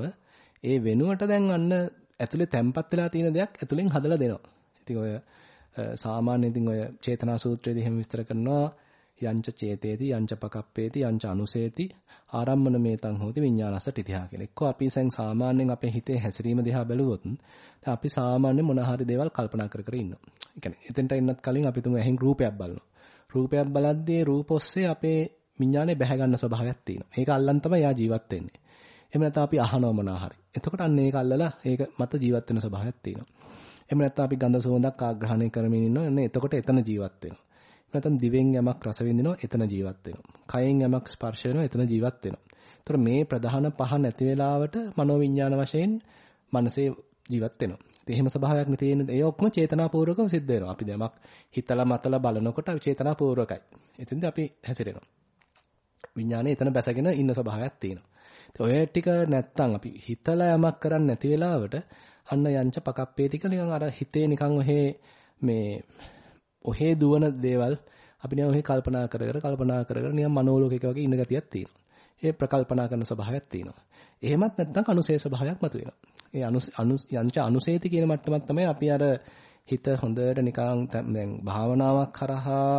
ඒ වෙනුවට දැන් අන්න ඇතුලේ තැම්පත් වෙලා තියෙන දෙයක් ඇතුලෙන් හදලා දෙනවා. ඉතින් ඔය සාමාන්‍ය ඉතින් ඔය චේතනා සූත්‍රයේදී එහෙම විස්තර කරනවා යංච චේතේති යංච පකප්පේති යංච අනුසේති ආරම්මන මේතං හෝති විඥානස තිතිහා කියලා. එක්කෝ අපි දැන් සාමාන්‍යයෙන් අපේ හිතේ හැසිරීම දිහා බැලුවොත් දැන් අපි සාමාන්‍ය මොන හරි දේවල් කල්පනා කර කර ඉන්නවා. ඒ කියන්නේ එතෙන්ට එන්නත් කලින් අපි තුමු ඇහෙන් රූපයක් බලනවා. රූපයක් බලද්දී රූප ඔස්සේ අපේ විඥානේ බැහැ ගන්න ස්වභාවයක් තියෙනවා. ඒක අල්ලන් තමයි යා ජීවත් වෙන්නේ. එහෙම නැත්නම් අපි අහනවා මොනවා හරි. එතකොට අන්න ඒක අල්ලලා ඒක මත ජීවත් වෙන ස්වභාවයක් තියෙනවා. එහෙම නැත්නම් අපි ගඳ සුවඳක් ආග්‍රහණය කරමින් ඉන්නවා. එන්න එතකොට එතන ජීවත් වෙනවා. නැත්නම් දිවෙන් යමක් රස විඳිනවා එතන ජීවත් වෙනවා. කයෙන් යමක් ස්පර්ශ වෙනවා එතන ජීවත් වෙනවා. ඒතර මේ ප්‍රධාන පහ නැති වෙලාවට මනෝවිඤ්ඤාණ වශයෙන් මනසේ ජීවත් වෙනවා. ඉතින් එහෙම ස්වභාවයක් නේ තියෙන්නේ. ඒ ඔක්කොම චේතනාපූර්වකව සිද්ධ වෙනවා. අපි දැමක් හිතලා මතලා බලනකොට චේතනාපූර්වකයි. එතෙන්ද අපි හැසිරෙනවා. විඥානේ එතන බැසගෙන ඉන්න ස්වභාවයක් තියෙනවා. ඔය ටික නැත්තම් අපි හිතලා යමක් කරන්නේ නැති වෙලාවට අන්න යංච පකප්පේ ටික නිකන් අර හිතේ නිකන් ඔහේ මේ ඔහේ දුවන දේවල් අපි නිකන් ඔහේ කල්පනා කර කර කල්පනා කර කර නිකන් මනෝලෝකයක වගේ ඉන්න ගතියක් තියෙනවා. ඒ ප්‍රකල්පනා කරන ස්වභාවයක් තියෙනවා. එහෙමත් නැත්නම් අනුසේ ස්වභාවයක් මතුවෙනවා. ඒ අනු යංච අනුසේති කියන මට්ටමක් තමයි අපි අර හිත හොඳට නිකන් දැන් භාවනාවක් කරහා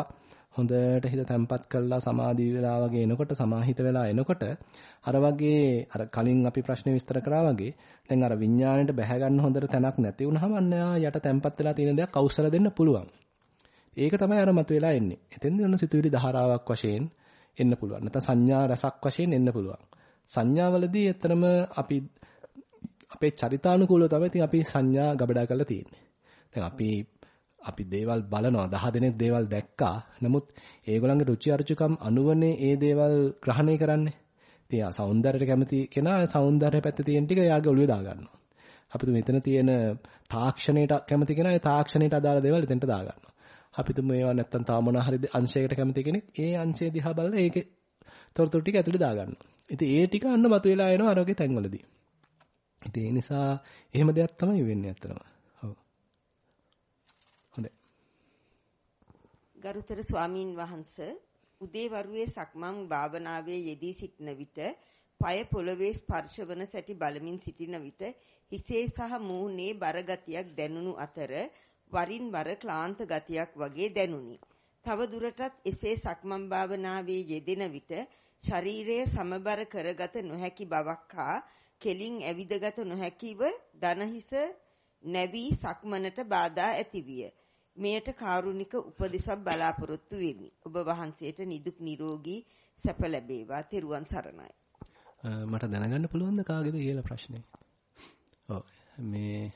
හොඳට හිත තැම්පත් කරලා සමාධි වෙලා වගේ එනකොට සමාහිත වෙලා එනකොට අර වගේ අර කලින් අපි ප්‍රශ්නේ විස්තර කරා වගේ දැන් අර විඥාණයට බැහැ ගන්න හොඳට තැනක් නැති වුනහම අන්න යට තැම්පත් වෙලා තියෙන දෙයක් අවසර දෙන්න පුළුවන්. ඒක තමයි අර මතුවලා එන්නේ. එතෙන්දී ඔන්න සිතුවිලි ධාරාවක් වශයෙන් එන්න පුළුවන්. නැත්නම් සංඥා රසක් වශයෙන් එන්න පුළුවන්. සංඥාවලදී එතරම් අපි අපේ චරිතානුකූලව තමයි ඉතින් අපි සංඥා ගබඩා කරලා තියෙන්නේ. දැන් අපි අපි දේවල් බලනවා 10 දෙනෙක් දේවල් දැක්කා. නමුත් ඒගොල්ලන්ගේ රුචි අරුචිකම් අනුවනේ ඒ දේවල් ග්‍රහණය කරන්නේ. ඉතින් සෞන්දර්යයට කැමති කෙනා සෞන්දර්ය පැත්තේ තියෙන ටික එයාගේ ඔළුවේ දා ගන්නවා. අපි මෙතන තියෙන තාක්ෂණයට කැමති කෙනා ඒ තාක්ෂණයට අදාළ දේවල් එතනට දා ගන්නවා. අපි තුමු ඒවා නැත්තම් තා මොන හරි අංශයකට කැමති කෙනෙක් ඒ අංශය දිහා බලලා ඒකේ තොරතුරු ටික ඇතුලේ දා ගන්නවා. ඉතින් ඒ ටික අන්න මතුවලා එනවා අරෝගේ තැන්වලදී. ඉතින් ඒ නිසා එහෙම දෙයක් තමයි වෙන්නේ අත්‍තරම. ගරුතර ස්වාමින් වහන්ස උදේවරුේ සක්මන් භාවනාවේ යෙදී සිටන විට পায় පොළවේ ස්පර්ශවන සැටි බලමින් සිටින විට හිසේ සහ මූණේ බර ගතියක් දැනුණු අතර වරින් වර ක්ලාන්ත ගතියක් වගේ දැනුනි. තව දුරටත් එසේ සක්මන් භාවනාවේ යෙදෙන විට ශරීරය සමබර කරගත නොහැකි බවක් හා කෙලින් ඇවිදගත නොහැකිව දනහිස නැවි සක්මනට බාධා ඇතිවිය. මෙයට කාරුණික උපදෙසක් බලාපොරොත්තු වෙමි. ඔබ වහන්සේට නිදුක් නිරෝගී සැප ලැබේවා. තෙරුවන් සරණයි. මට දැනගන්න පුළුවන්ද කාගේද කියලා ප්‍රශ්නේ. ඔව් මේ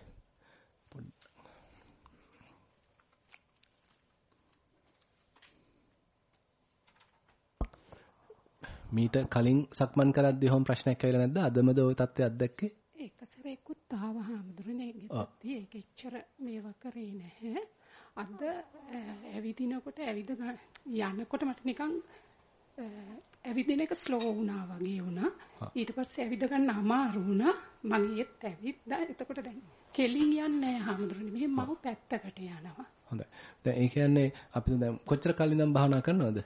මීට කලින් සක්මන් කරද්දී ඔහොම ප්‍රශ්නයක් ඇවිල්ලා නැද්ද? අදමද ওই තත්ත්වය අත්දැක්කේ? ඒක සැරේකුත් ආව හාමුදුරනේ ගෙදරදී ඒක එච්චර මේව කරේ නැහැ. අද ඇවිදිනකොට ඇවිද යනකොට මට නිකන් ඇවිදින එක ස්ලෝ වුණා වගේ වුණා. ඊට පස්සේ ඇවිද ගන්න අමාරු වුණා. මම ඊත් ඇවිද්දා. එතකොට දැන් කෙලින් යන්නේ නැහැ හාමුදුරනේ. මෙහෙම මම පැත්තකට යනවා. හොඳයි. දැන් ඒ කියන්නේ අපි දැන් කොච්චර කලින් නම් භාවනා කරනවද?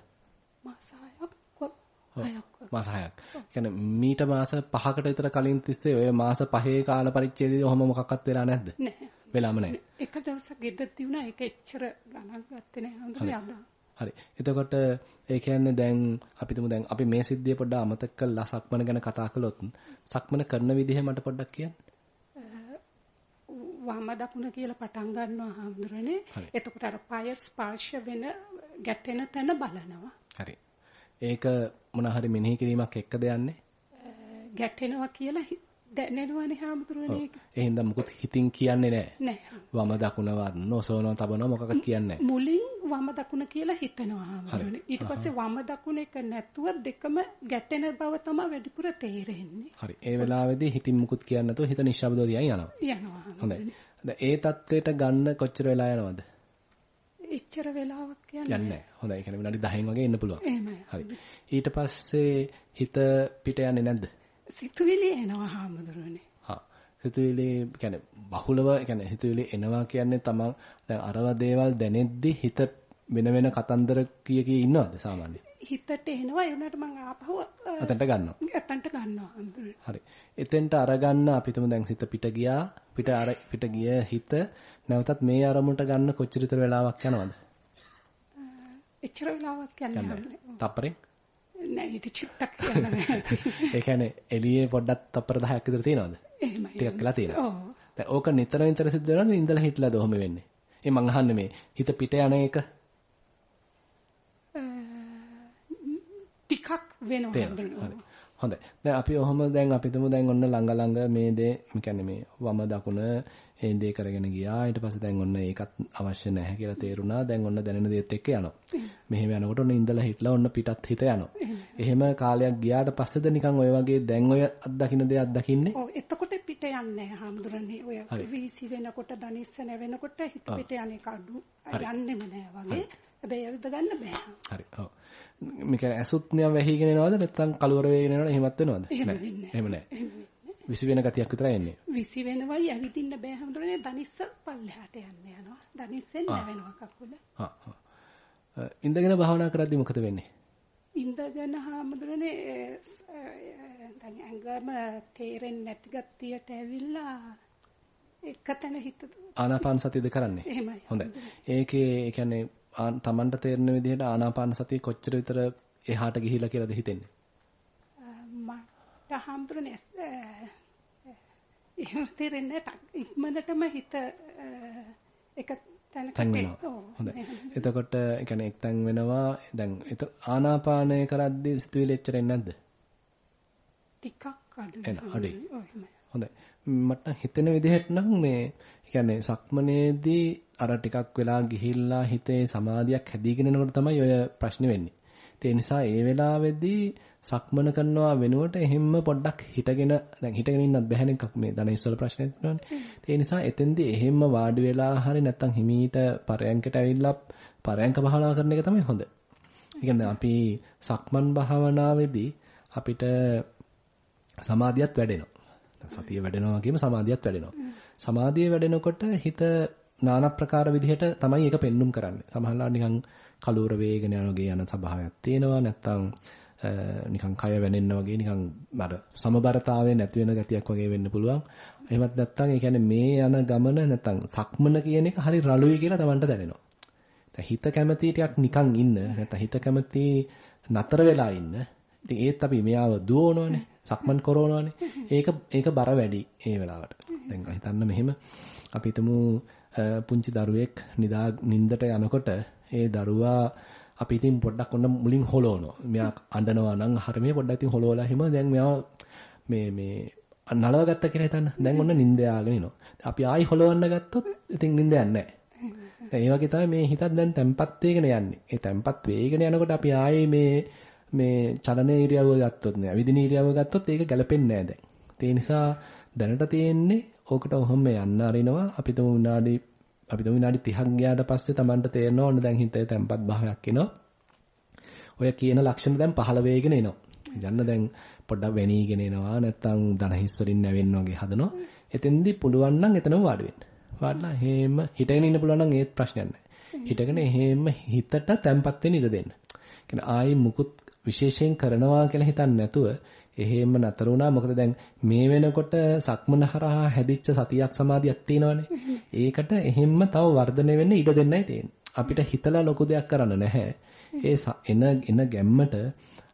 මාස 6ක් මාස 6ක්. කියන්නේ මීට මාස 5කට විතර කලින් තිස්සේ ඔය මාස 5 කාල පරිච්ඡේදයේ ඔහොම මොකක්වත් වෙලා නැද්ද? නැහැ. වෙලාම නැහැ. එක දවසක් ගෙදරදී වුණා ඒක එච්චර ගණන් ගත්තේ නැහැ අද. හරි. එතකොට ඒ කියන්නේ දැන් අපි තුමු දැන් අපි මේ සිද්ධිය පොඩ්ඩක් අමතක කරලා සක්මන ගැන කතා කළොත් සක්මන කරන විදිහ මට පොඩ්ඩක් කියන්න. වම දකුණ කියලා පටන් ගන්නවා හාමුදුරනේ. එතකොට අර පය ස්පර්ශ වෙන ගැටෙන තැන බලනවා. හරි. ඒක මොන හරි මෙනෙහි කිරීමක් එක්කද යන්නේ? ගැටෙනවා කියලා දැනෙනවනේ හාමුදුරනේ ඒක. එහෙනම් මුකුත් හිතින් කියන්නේ නැහැ. නැහැ. වම දකුණවත් නොසෝනව තබනවා මොකක්ද කියන්නේ මුලින් වම දකුණ කියලා හිතනවා හාමුදුරනේ. ඊට පස්සේ වම දකුණ එක නැතුව දෙකම ගැටෙන බව තමයි වැඩිපුර තේරෙන්නේ. හරි. ඒ වෙලාවේදී හිතින් මුකුත් කියන්නේ නැතුව හිත නිශ්ශබ්දව දිහා යනවා. යනවා. හොඳයි. ඒ தത്വයට ගන්න කොච්චර වෙලා යනවද? එච්චර වෙලාවක් යන්නේ නැහැ. හොඳයි. ඒ කියන්නේ විනාඩි 10න් වගේ එන්න පුළුවන්. එහෙමයි. හරි. ඊට පස්සේ හිත පිට යන්නේ නැද්ද? සිතුවිලි එනවා හාමුදුරනේ. හා. සිතුවිලි කියන්නේ බහුලව කියන්නේ හිතුවිලි එනවා කියන්නේ තමන් දැන් අරව දේවල් දැනෙද්දි හිත වෙන වෙන කතන්දර කිය කී ඉන්නවද සාමාන්‍යයෙන්? හිතට එනවා ඒ උනාට මම ආපහු අතන්ට ගන්නවා. අතන්ට ගන්නවා. හරි. එතෙන්ට අරගන්න අපි තුමු දැන් හිත පිට ගියා. පිට අර පිට ගිය හිත නැවතත් මේ අරමුණට ගන්න කොච්චර විතර වෙලාවක් යනවද? එච්චර වෙලාවක් යන්නේ නැහැ. නෑ ඊට චුට්ටක් යනවා. [LAUGHS] ඒ කියන්නේ එළියේ පොඩ්ඩක් තප්පර 10ක් විතර තියෙනවද? එහෙමයි. ටිකක් වෙලා තියෙනවා. ඔව්. දැන් ඕක නිතර නිතර සිද්ධ වෙනවද ඉඳලා හිටලාද ඔහොම වෙන්නේ? ඒ මං අහන්නේ මේ හිත පිට යන එක ටිකක් වෙනවා. හොඳයි. දැන් අපි ඔහොම දැන් අපි තුමු දැන් ඔන්න ළඟ ළඟ මේ දේ කියන්නේ මේ වම දකුණ ඒ දේ කරගෙන ගියා. ඊට පස්සේ දැන් ඔන්න ඒකත් අවශ්‍ය නැහැ කියලා තේරුණා. දැන් ඔන්න දැනෙන දේත් එක්ක යනවා. මෙහෙම යනකොට ඔන්න ඉඳලා හිටලා ඔන්න පිටත් හිත යනවා. එහෙම කාලයක් ගියාට පස්සේද නිකන් ඔය වගේ දැන් ඔය අත්දකින්න දේ අත්දකින්නේ? ඔව් එතකොට පිට යන්නේ නැහැ හාමුදුරනේ. ඔය වීසි වෙනකොට දනිස්සන වෙනකොට හිත පිට යන්නේ කඩු යන්නෙම නැහැ වගේ. හැබැයි අවුද ගන්න බෑ. හරි. ඔව්. මේ කියන්නේ ඇසුත් නියම් වැහිගෙන එනවද නැත්නම් කලවර වේගෙන එනවද එහෙමත් වෙනවද? නෑ. එහෙම නෑ. විසි වෙන ගතියක් විතරයි එන්නේ. විසි වෙනවයි ඇවිදින්න බෑ හඳුරන්නේ දනිස්ස පල්ලෙහාට යන්න යනවා. දනිස්සෙන් නැවෙනවා කකුල. හා හා. ඉඳගෙන භාවනා කරද්දි මොකද වෙන්නේ? ඉඳගෙන හාමුදුරනේ දැන් ඇඟම තේරෙන්නේ නැති ගතියට ඇවිල්ලා එකතැන හිත ආනාපාන සතියද කරන්නේ? එහෙමයි. හොඳයි. ඒකේ කියන්නේ තමන්ට තේරෙන විදිහට ආනාපාන සතිය කොච්චර විතර එහාට ගිහිලා කියලාද හිතෙන්නේ? මට හාමුදුරනේ එහෙම තේරෙන්නේ ඉක්මනටම හිත එක තැනකට හොඳයි. එතකොට ඒ කියන්නේ එක්තැන් වෙනවා දැන් ආනාපානය කරද්දී සිතුවිලි එච්චර එන්නේ නැද්ද? ටිකක් අඩුයි. එන අඩුයි. හොඳයි. මට හිතෙන විදිහට නම් මේ කියන්නේ සක්මනේදී අර ටිකක් වෙලා ගිහිල්ලා හිතේ සමාධියක් හැදීගෙන යනකොට තමයි ඔය ප්‍රශ්නේ වෙන්නේ. ඒ නිසා ඒ වෙලාවේදී සක්මන කරනවා වෙනුවට එහෙම්ම පොඩ්ඩක් හිටගෙන දැන් හිටගෙන ඉන්නත් බැහැ නේ මේ ධන ඉස්සල ප්‍රශ්නේ තියෙනවානේ. ඒ නිසා එතෙන්දී එහෙම්ම වාඩි වෙලා හරි නැත්තම් හිමීට පරයන්කට ඇවිල්ලා පරයන්ක භාවනා කරන එක තමයි හොඳ. ඒ අපි සක්මන් භාවනාවේදී අපිට සමාධියත් වැඩෙනවා. සතිය වැඩෙනවා වගේම සමාධියත් වැඩෙනවා. සමාධිය වැඩෙනකොට හිත নানা ප්‍රකාර විදිහට තමයි ඒක පෙන්눔 කරන්නේ. සමහරවල් නිකන් කලූර වේගෙන යන වගේ යන සබහායක් තියෙනවා. නැත්තම් නිකන් කය වැනෙන්න වගේ නිකන් අර සමබරතාවය නැති වෙන ගතියක් වගේ වෙන්න පුළුවන්. එහෙමත් නැත්තම් ඒ කියන්නේ මේ යන ගමන නැත්තම් සක්මන කියන එක හරි රළුයි කියලා Tamanට දැනෙනවා. දැන් හිත කැමති ටිකක් නිකන් ඉන්න නැත්තම් හිත කැමති නතර වෙලා ඉන්න. ඉතින් ඒත් අපි මෙයාව දුවනවනේ. සක්මන් කරනවනේ. ඒක ඒක බර වැඩි ඒ වෙලාවට. දැන් හිතන්න මෙහෙම අපි හිතමු පුංචි දරුවෙක් නිදා නින්දට යනකොට ඒ දරුවා අපි ඉතින් පොඩ්ඩක් ඔන්න මුලින් හොලවනවා. මෙයා අඬනවා නම් හරිය පොඩ්ඩක් ඉතින් හොලවලා හිම දැන් මෙයා මේ මේ නලව ගත්ත කියලා හිතන්න. දැන් ඔන්න නිින්ද යාගෙන ඉනවා. අපි ආයි හොලවන්න ගත්තොත් ඉතින් නිින්ද යන්නේ නැහැ. ඒ වගේ තමයි මේ හිතත් දැන් තැම්පත් වෙගෙන යන්නේ. ඒ තැම්පත් වේගෙන යනකොට අපි ආයේ මේ මේ චලන ඉරියව්ව ගත්තොත් නේ ඇවිදින ඉරියව්ව ගත්තොත් ඒක ගැලපෙන්නේ නැහැ දැන්. ඒ නිසා දැනට තියෙන්නේ ඕකට ඔහොම යන්න අරිනවා අපි තුමු විනාඩි අපි තුමු විනාඩි 30ක් ගියාට පස්සේ Tamanට තේරෙනවා ඕන දැන් හිතේ තැම්පත් භාවයක් එනවා. ඔය කියන ලක්ෂණ දැන් පහළ වේගෙන එනවා. යන්න දැන් පොඩ්ඩක් වෙණීගෙන එනවා නැත්තම් ධන හිස් වලින් නැවෙන්න වගේ හදනවා. එතෙන්දී පුළුවන් නම් එතනම වාඩි වෙන්න. වාඩිලා එහෙම හිටගෙන ඉන්න පුළුවන් නම් ඒත් ප්‍රශ්නයක් නැහැ. හිටගෙන එහෙම හිතට තැම්පත් වෙන්න ඉඩ දෙන්න. කියන්නේ ආයි මුකුත් විශේෂයෙන් කරනවා කියලා හිතන්නේ නැතුව එහෙම නතර වුණා. මොකද දැන් මේ වෙනකොට සක්මන හරහා හැදිච්ච සතියක් සමාධියක් තියෙනවනේ. [LAUGHS] ඒකට එහෙම්ම තව වර්ධනය වෙන්න ඉඩ දෙන්නයි තියෙන්නේ. අපිට හිතලා ලොකු දෙයක් කරන්න නැහැ. ඒ එන එන ගැම්මට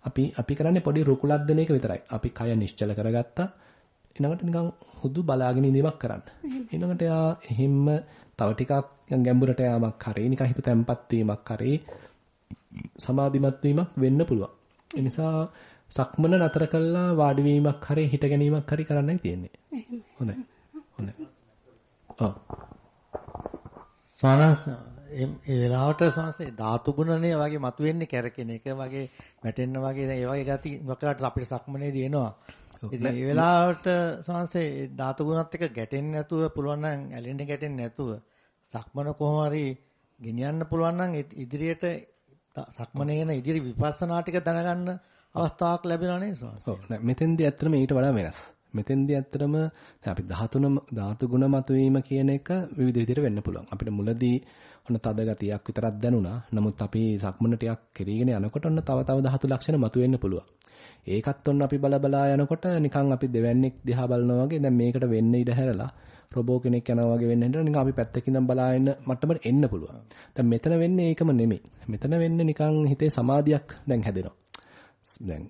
අපි අපි කරන්නේ පොඩි රුකුලක් දෙන එක විතරයි. අපි කය නිශ්චල කරගත්තා. ඊළඟට නිකන් හුදු බලාගෙන ඉඳීමක් කරන්න. ඊළඟට යා එහෙම්ම තව ටිකක් ගැඹුරට යාමක් කරේ නිකන් හිත තැම්පත් වීමක් කරේ සමාධිමත් වීමක් වෙන්න පුළුවන්. ඒ නිසා සක්මන නතර කළා වාඩි වීමක් හරි හිට ගැනීමක් හරි කරන්නයි තියෙන්නේ. හොඳයි. හොඳයි. ඔව්. සානස් ඒ වෙලාවට සංසේ ධාතු ගුණනේ වගේ මතුවෙන්නේ කැරකෙන එක වගේ වැටෙන්න වගේ දැන් ඒ වගේ ගති වකට අපිට සක්මනේදී එනවා. ඉතින් ඒ වෙලාවට සංසේ ධාතු ගුණත් එක්ක ගැටෙන්නේ නැතුව පුළුවන් නම් ඇලෙන්න ගැටෙන්නේ නැතුව සක්මන කොහොම හරි ගෙනියන්න පුළුවන් නම් ඉදිරියට සක්මනේ යන ඉදිරි විපස්සනා ටික දැනගන්න අවස්ථාවක් ලැබෙනවා නේද ස්වාමී? ඔව් නෑ මෙතෙන්දී ඇත්තටම ඊට වඩා වෙනස්. මෙතෙන්දී ඇත්තටම දැන් අපි ධාතුන ධාතු ගුණ මතුවීම කියන එක විවිධ විදිහට වෙන්න පුළුවන්. අපිට මුලදී ඔන්න තද ගතියක් විතරක් දැනුණා. නමුත් අපි සක්මන ටිකක් කෙරීගෙන යනකොට ඔන්න තව තව ධාතු ලක්ෂණ මතුවෙන්න පුළුවන්. ඒකත් ඔන්න අපි බල බලා යනකොට නිකන් අපි දෙවන්නේක් දිහා බලනවා වගේ දැන් මේකට වෙන්න ඉඩ හැරලා රොබෝ කෙනෙක් යනවා වගේ වෙන්න හිටලා නිකන් අපි පැත්තකින් ඉඳන් බලාගෙන මට්ටමට එන්න පුළුවන්. දැන් මෙතන වෙන්නේ ඒකම නෙමෙයි. මෙතන වෙන්නේ නිකන් හිතේ සමාධියක් දැන් හැදෙනවා. දැන්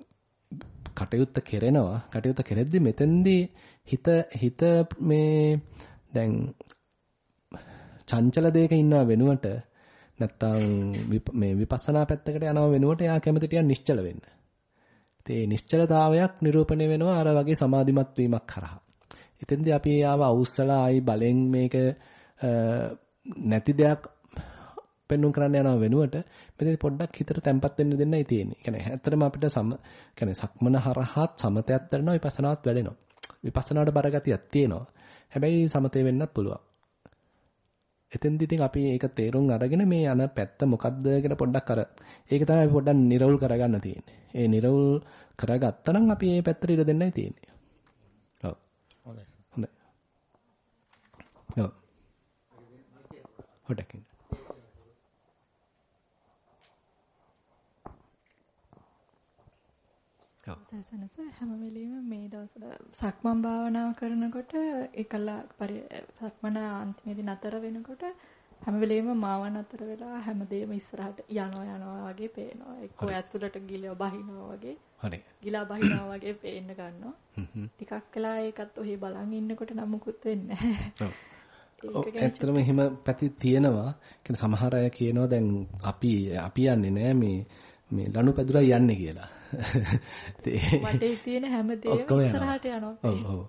කටයුත්ත කෙරෙනවා. කටයුත්ත කෙරෙද්දි මෙතෙන්දී හිත හිත මේ දැන් චංචල දෙයක ඉන්නව වෙනුවට නැත්තම් මේ විපස්සනා පැත්තකට යනව වෙනුවට එයා කැමති ටිකක් නිශ්චල වෙන්න. ඒ නිශ්චලතාවයක් නිරූපණය වෙනවා අර වගේ සමාධිමත් වීමක් කරහා. එතෙන්දී අපි ආව අවුස්සලා ආයි බලෙන් මේක නැති දෙයක් පෙන්වුම් කරන්න යනවා වෙනුවට මෙතන පොඩ්ඩක් හිතට තැම්පත් වෙන්න දෙන්නයි තියෙන්නේ. කියන්නේ ඇත්තටම අපිට සම කියන්නේ සක්මන හරහාත් සමතයක් කරනවා විපස්සනාත් වැඩෙනවා. විපස්සනාවට බරගතියක් තියෙනවා. හැබැයි සමතේ වෙන්නත් පුළුවන්. එතෙන්දී ඉතින් අපි ඒක තේරුම් අරගෙන මේ යන පැත්ත මොකද්ද කියලා පොඩ්ඩක් අර ඒක තමයි අපි පොඩ්ඩක් නිරවුල් කරගන්න තියෙන්නේ. ඒ නිරවුල් කරගත්තා නම් අපි මේ පැත්තට ඉඩ දෙන්නයි තියෙන්නේ. හොඳයි. හොඳයි. ඔව්. හොටකින්. සසනස හැම වෙලෙම මේ දවස්වල සක්මන් භාවනාව කරනකොට එකලා සක්මන අන්තිමේදී නතර වෙනකොට හැම වෙලෙම මාව නතර වෙලා හැමදේම ඉස්සරහට යනවා යනවා වගේ පේනවා. එක්කෝ ඇතුළට ගිලව බහිනවා වගේ. හරි. ගිලා බහිනවා වගේ පේන්න ගන්නවා. ටිකක් වෙලා ඒකත් ඔහි බලන් ඉන්නකොට නමුකුත් වෙන්නේ නැහැ. ඔව් ඇත්තටම එහෙම පැති තියෙනවා. කියන්නේ සමහර අය කියනවා දැන් අපි අපි යන්නේ නෑ මේ මේ ලනුපැදුරයි යන්නේ කියලා. [LAUGHS] වටේ තියෙන හැමදේම ඉස්සරහට යනවා. ඔව් ඔව්.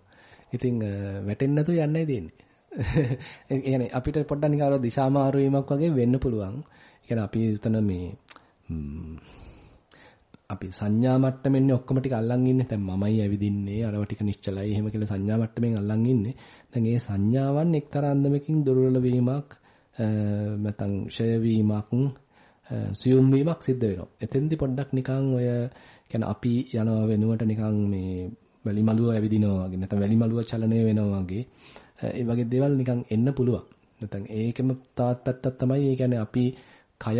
ඉතින් වැටෙන්නේ නැතුව යන්නයි තියෙන්නේ. [LAUGHS] ඒ කියන්නේ අපිට පොඩ්ඩක් නිකන් අර දිශා මාරු වීමක් වගේ වෙන්න පුළුවන්. ඒ කියන්නේ අපි උතන මේ අපි සංඥා මට්ටමෙන්නේ ඔක්කොම ටික අල්ලන් ඉන්නේ. දැන් මමයි ඇවිදින්නේ. අරව ටික නිශ්චලයි. එහෙම කියලා සංඥා මට්ටමෙන් අල්ලන් ඉන්නේ. දැන් ඒ සංඥාවන් එක්තරා අන්දමකින් දුර්වල වීමක් නැත්නම් ෂය වීමක් සියුම් වීමක් සිද්ධ වෙනවා. එතෙන්දි පොඩ්ඩක් නිකන් ඔය කියන්නේ අපි යනවා වෙනුවට නිකන් මේ වැලි මලුව ඇවිදිනවා වගේ නැත්නම් වැලි මලුව චලනය වෙනවා වගේ ඒ වගේ දේවල් නිකන් එන්න පුළුවන්. නැත්නම් ඒකෙම තවත් පැත්තක් තමයි ඒ කියන්නේ අපි කය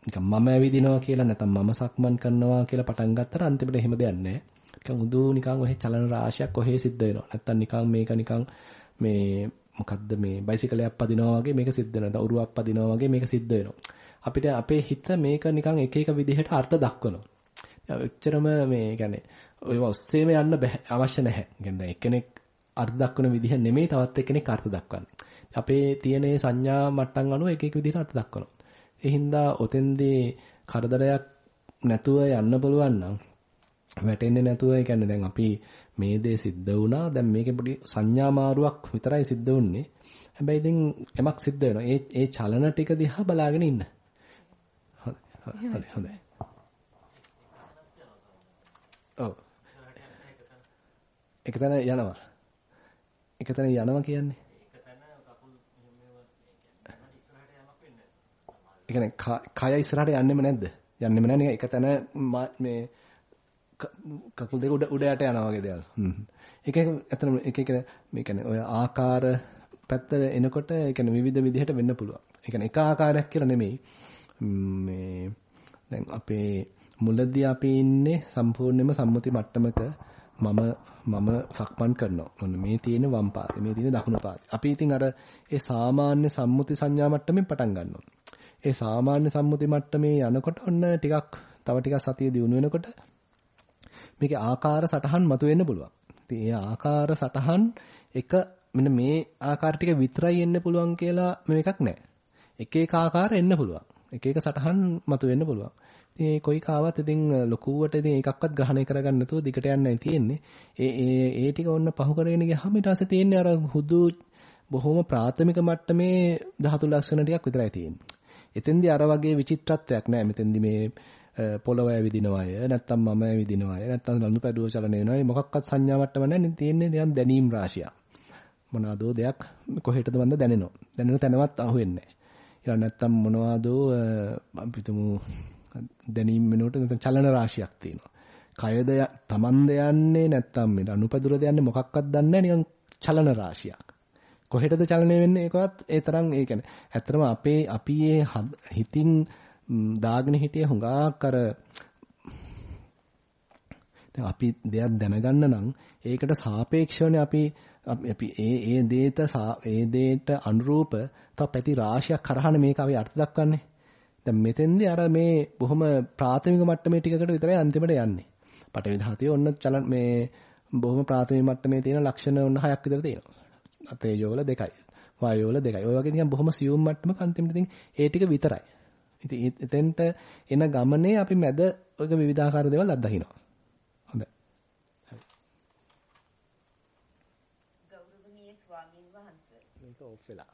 නිකන් මම ඇවිදිනවා කියලා නැත්නම් මම සක්මන් කරනවා කියලා පටන් ගත්තට අන්තිමට එහෙම දෙයක් නැහැ. නිකන් උදු නිකන් ඔහෙ චලන රාශියක් ඔහෙ සිද්ධ වෙනවා. නැත්නම් නිකන් මේක නිකන් මේ මොකද්ද මේ බයිසිකලයක් පදිනවා වගේ මේක සිද්ධ වෙනවා. නැත්නම් උරුවක් පදිනවා වගේ මේක සිද්ධ වෙනවා. අපිට අපේ හිත මේක නිකන් එක එක විදිහට අර්ථ දක්වනවා. එච්චරම මේ කියන්නේ ඔය ඔස්සේම යන්න අවශ්‍ය නැහැ. කියන්නේ එක්කෙනෙක් අර්ථ දක්වන විදිහ නෙමෙයි තවත් එක්කෙනෙක් අර්ථ දක්වන්නේ. අපේ තියෙන සංඥා මට්ටම් අනුව එක එක විදිහට අර්ථ දක්වනවා. ඒ හින්දා ඔතෙන්දී කරදරයක් නැතුව යන්න පුළුවන් නම් වැටෙන්නේ නැතුව ඒ කියන්නේ දැන් අපි මේ දේ සිද්ධ වුණා දැන් මේකේ පොඩි සංඥා මාරුවක් විතරයි සිද්ධ වුන්නේ හැබැයි ඉතින් යමක් සිද්ධ වෙනවා ඒ ඒ චලන ටික දිහා බලාගෙන ඉන්න හොඳයි හොඳයි ඔව්. එක තැන යනවා. එක තැන යනවා කියන්නේ. ඒ කියන්නේ කය ඉස්සරහට යන්නෙම නැද්ද? යන්නෙම නැහැ නිකන් එක තැන මේ කකුල් දෙක උඩ උඩ යට යනවා වගේ දේවල්. හ්ම්. එක එක ඇත්තටම එක එක මේ කියන්නේ ඔය ආකාර පැත්ත එනකොට ඒ කියන්නේ විවිධ විදිහට වෙන්න පුළුවන්. ඒ කියන්නේ එක ආකාරයක් කියලා නෙමෙයි. මේ දැන් අපේ මුලදී අපි ඉන්නේ සම්පූර්ණයෙන්ම සම්මුති මට්ටමක මම මම සක්මන් කරනවා. ඔන්න මේ තියෙන වම් පාදේ, මේ තියෙන දකුණු පාදේ. අපි ඉතින් අර ඒ සාමාන්‍ය සම්මුති සංඥා මට්ටමින් පටන් ගන්නවා. ඒ සාමාන්‍ය සම්මුති මට්ටමේ යනකොට ඔන්න ටිකක් තව ටිකක් සතිය දිනු වෙනකොට මේකේ ආකාර සටහන් මතුවෙන්න පුළුවන්. ඉතින් ඒ ආකාර සටහන් එක මෙන්න මේ ආකාර ටික විතරයි එන්න පුළුවන් කියලා මේකක් නැහැ. එක එක ආකාර එන්න පුළුවන්. එක එක සටහන් මතුවෙන්න පුළුවන්. ඉතින් ඒ කොයි කාවත් ඉතින් ලොකුවට ඉතින් එකක්වත් ග්‍රහණය කරගන්න නැතුව දිගට යන්නයි තියෙන්නේ. ඒ ඒ ඒ ටික ඔන්න පහු කරගෙන ගියාම ඊට පස්සේ තියෙන්නේ අර හුදු බොහොම ප්‍රාථමික මට්ටමේ ධාතු ලක්ෂණ ටිකක් විතරයි තියෙන්නේ. එතෙන්දී අර වගේ විචිත්‍රත්වයක් නැහැ. මෙතෙන්දී මේ පොළව ඇවිදිනවය නැත්තම් මම ඇවිදිනවය නැත්තම් ලනු පැදුව චලන වෙනවය මොකක්වත් සංඥා මට්ටම නැහැ තියෙන්නේ නිකන් දැනීම් රාශියක් මොනවාදෝ දෙයක් කොහෙටද වන්ද දැනෙනවා දැනෙන තැනවත් අහුවෙන්නේ නැහැ නැත්තම් මොනවාදෝ අපිටම දැනීම් වෙනකොට නැත්තම් චලන රාශියක් තියෙනවා. කයද තමන්ද යන්නේ නැත්තම් මේ අනුපැදුරද යන්නේ මොකක්වත් දන්නේ නිකන් චලන රාශියක්. කොහෙටද චලනය වෙන්නේ ඒකවත් ඒ තරම් ඒ කියන්නේ ඇත්තටම අපේ අපි හිතින් දාගෙන හිටිය හුඟක් අර දැන් අපි දෙයක් දැනගන්න නම් ඒකට සාපේක්ෂවනේ අපි අපි ඒ ඒ දේට ඒ දේට අනුරූප තව පැති රාශියක් කරහනේ මේක අපි අර්ථ දක්වන්නේ. දැන් මෙතෙන්දී අර මේ බොහොම ප්‍රාථමික මට්ටමේ ටිකකට විතරයි අන්තිමට යන්නේ. පටවි ධාතුවේ ඔන්න චලන මේ බොහොම ප්‍රාථමික මට්ටමේ තියෙන ලක්ෂණ ඔන්න හයක් විතර තියෙනවා. තේජෝ වල දෙකයි. වායෝ වල දෙකයි. ඔය වගේ නිකන් බොහොම සියුම් මට්ටමක අන්තිමට ඉතින් ඒ ටික විතරයි. ඉතින් එතෙන්ට එන ගමනේ අපි මැද ඔය විවිධාකාර දේවල් අත්දකිනවා. හොඳයි. ගෞරවනීය ස්වාමින් වහන්සේ. මේක ඔෆ් වෙලා.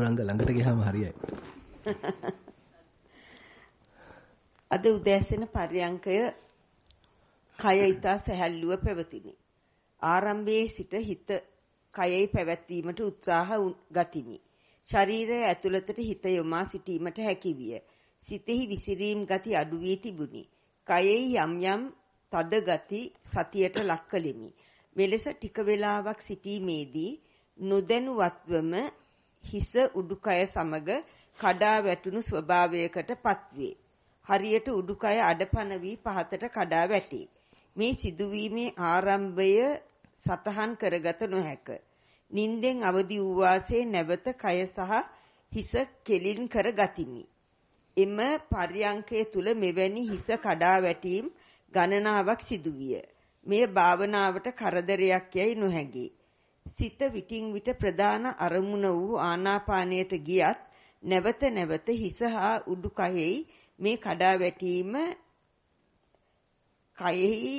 සුරංග ළඟට ගියාම හරියයි. [LAUGHS] අද උදෑසන පර්යංකය කය ඊතා සැහැල්ලුව පැවතිනි. ආරම්භයේ සිට හිත කයෙහි පැවැත්වීමට උත්සාහ ගතිමි. ශරීරය ඇතුළතට හිත යොමා සිටීමට හැකිවිය. සිතෙහි විසිරීම් ගති අඩු වී තිබුණි. කයෙහි යම් යම් තද ගති සතියට ලක් කළෙමි. මෙලෙස ටික වේලාවක් සිටීමේදී නොදැනුවත්වම හිස උඩුකය සමග කඩා වැටුණු ස්වභාවයකට පත්වේ. හරියට උඩුකය අඩපණ වී පහතට කඩා වැටේ. මේ සිදුවීමේ ආරම්භය සටහන් කරගත නොහැක. නින්දෙන් අවදි වූ වාසේ නැවත කය සහ හිස කෙලින් කර ගතිමි. එම පර්යංකය තුල මෙවැනි හිස කඩා වැටීම් ගණනාවක් සිදුවිය. මෙය භාවනාවට කරදරයක් යයි නොහැගේ. සිත විටින් විට ප්‍රධාන අරමුණ වූ ආනාපානයට ගියත් නැවත නැවත හිස හා උඩුකයෙහි මේ කඩා වැටීම කයෙහි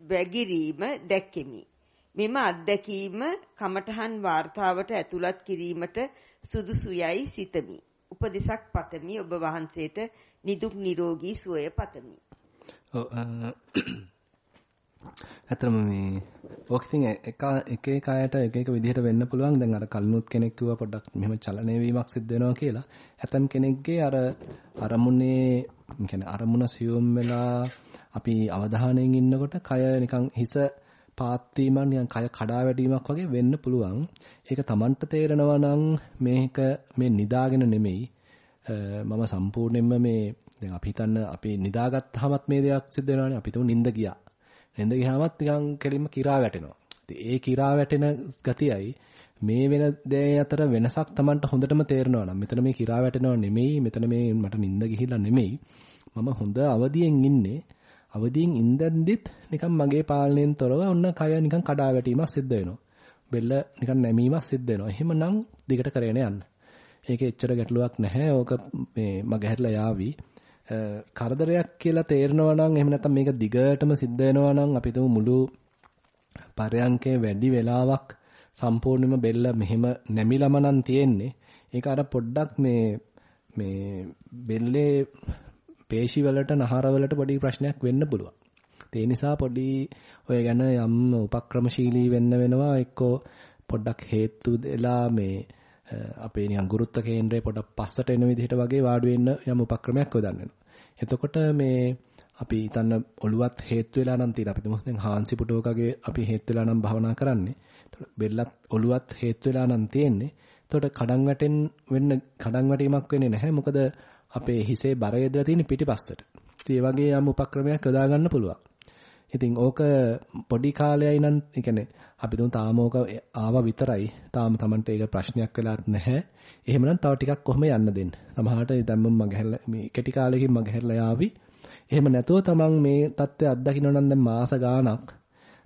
වැගිරීම දැක්කෙමි. මෙම අත්දැකීම කමඨහන් වார்த்தාවට ඇතුළත් කිරීමට සුදුසුයයි සිතමි. උපදෙසක් පතමි ඔබ වහන්සේට නිදුක් නිරෝගී සුවය පතමි. ඔව් ඇත්තම මේ ඔක ඉතින් එක එක එක අයට එක එක විදිහට වෙන්න පුළුවන්. දැන් අර කල්නුත් කෙනෙක් කිව්වා පොඩ්ඩක් මෙහෙම චලනය වීමක් සිද්ධ වෙනවා කියලා. ඇතම් කෙනෙක්ගේ අර අරමුණේ කියන්නේ අරමුණ සියුම් වෙලා අපි අවධානයෙන් ඉන්නකොට කය නිකන් හිස පාත් වීමක් නිකන් කය කඩා වැටීමක් වගේ වෙන්න පුළුවන්. ඒක Tamanට තේරෙනවා නම් මේක මේ නිදාගෙන නෙමෙයි. මම සම්පූර්ණයෙන්ම මේ දැන් අපි හිතන්න අපි නිදාගත්තාමත් මේ දෙයක් සිද්ධ වෙනවානේ. අපි තුමු නිින්ද ගියා. නිින්ද ගියාමත් නිකන් කෙලින්ම කිරා වැටෙනවා. ඒ කිරා වැටෙන ගතියයි මේ වෙන දේ අතර වෙනසක් Tamanට හොඳටම තේරෙනවා නම් මෙතන මේ කිරා වැටෙනව නෙමෙයි මෙතන මේ මට නිින්ද ගිහිල්ලා නෙමෙයි. මම හොඳ අවදියෙන් ඉන්නේ. අවදියෙන් ඉඳන්දිත් නිකන් මගේ පාලනයෙන් තොරව ඔන්න කය නිකන් කඩා වැටීමක් සිද්ධ වෙනවා. බෙල්ල නිකන් නැමීමක් සිද්ධ වෙනවා. එහෙමනම් දිගට කරගෙන යන්න. ඒකේ එච්චර ගැටලුවක් නැහැ. ඕක මේ මගහැරලා යාවි. කරදරයක් කියලා තේරෙනවා නම් එහෙම නැත්නම් මේක දිගටම සිද්ධ වෙනවා නම් අපි මුළු පරයන්කේ වැඩි වෙලාවක් සම්පූර්ණයෙන්ම බෙල්ල මෙහෙම නැමිලම නම් තියෙන්නේ. ඒක අර පොඩ්ඩක් මේ මේ බෙල්ලේ පේශි වලට නහර වලට පොඩි ප්‍රශ්නයක් වෙන්න පුළුවන්. ඒ නිසා පොඩි ඔය ගැන යම් උපක්‍රමශීලී වෙන්න වෙනවා එක්කෝ පොඩ්ඩක් හේතු දෙලා මේ අපේ නිකන් ගුරුත්ව කේන්ද්‍රය පොඩක් පස්සට එන විදිහට වගේ වාඩි වෙන්න යම් උපක්‍රමයක් යොදන්න වෙනවා. එතකොට මේ අපි හිතන්න ඔළුවත් හේතු වෙලා නම් තියෙන අපි තුමු දැන් හාන්සි පුටුවකගේ අපි හේතු වෙලා නම් භවනා කරන්නේ. එතකොට බෙල්ලත් ඔළුවත් හේතු වෙලා නම් තියෙන්නේ. එතකොට කඩන් වැටෙන් වෙන්න කඩන් වැටීමක් වෙන්නේ නැහැ. මොකද අපේ හිසේ බර යදලා තියෙන පිටිපස්සට. ඉතින් ඒ වගේ යම් උපක්‍රමයක් යොදා ගන්න පුළුවන්. ඉතින් ඕක පොඩි කාලයයි නම් ඒ කියන්නේ අපි තුන් තාම ඕක ආවා විතරයි. තාම Tamanට ඒක ප්‍රශ්නයක් වෙලාත් නැහැ. එහෙමනම් තව ටිකක් කොහොම යන්න දෙන්න. සමහරට දැන් මම මගහැරලා මේ කෙටි කාලෙකින් මගහැරලා යාවි. එහෙම නැතුව තමන් මේ தත්ත්වය අත්දකින්න නම් දැන් මාස ගාණක්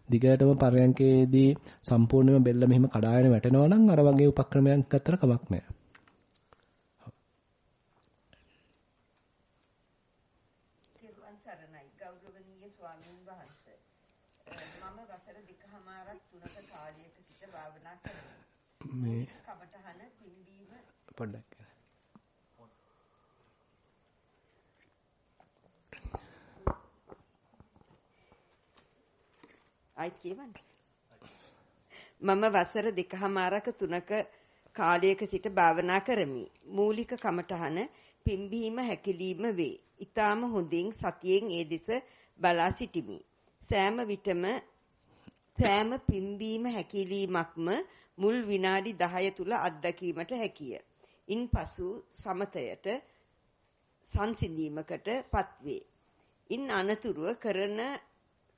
දිගටම පරයන්කේදී සම්පූර්ණයෙන්ම බෙල්ල මෙහෙම කඩාගෙන වැටෙනවා නම් අර වගේ උපක්‍රමයක් අතර කමක් නැහැ. සරණයි ගෞරවනීය ස්වාමීන් වහන්සේ මම වසර දෙකමාරක් තුනක කාලයක සිට භාවනා කරනවා මේ කමඨහන පිම්බීම පොඩ්ඩක් ආයිත් කියවන්න. මම වසර දෙකමාරක තුනක කාලයක සිට භාවනා කරමි. මූලික කමඨහන පිම්බීම හැකිලිම වේ. ඊටාම හොඳින් සතියෙන් ඒ දෙස බලා සිටිමි. සෑම විටම සෑම පිම්බීම හැකිලීමක්ම මුල් විනාඩි 10 තුල අත්දැකීමට හැකිය. ඉන්පසු සමතයට සංසිඳීමකට පත්වේ. ඉන් අනතුරුව කරන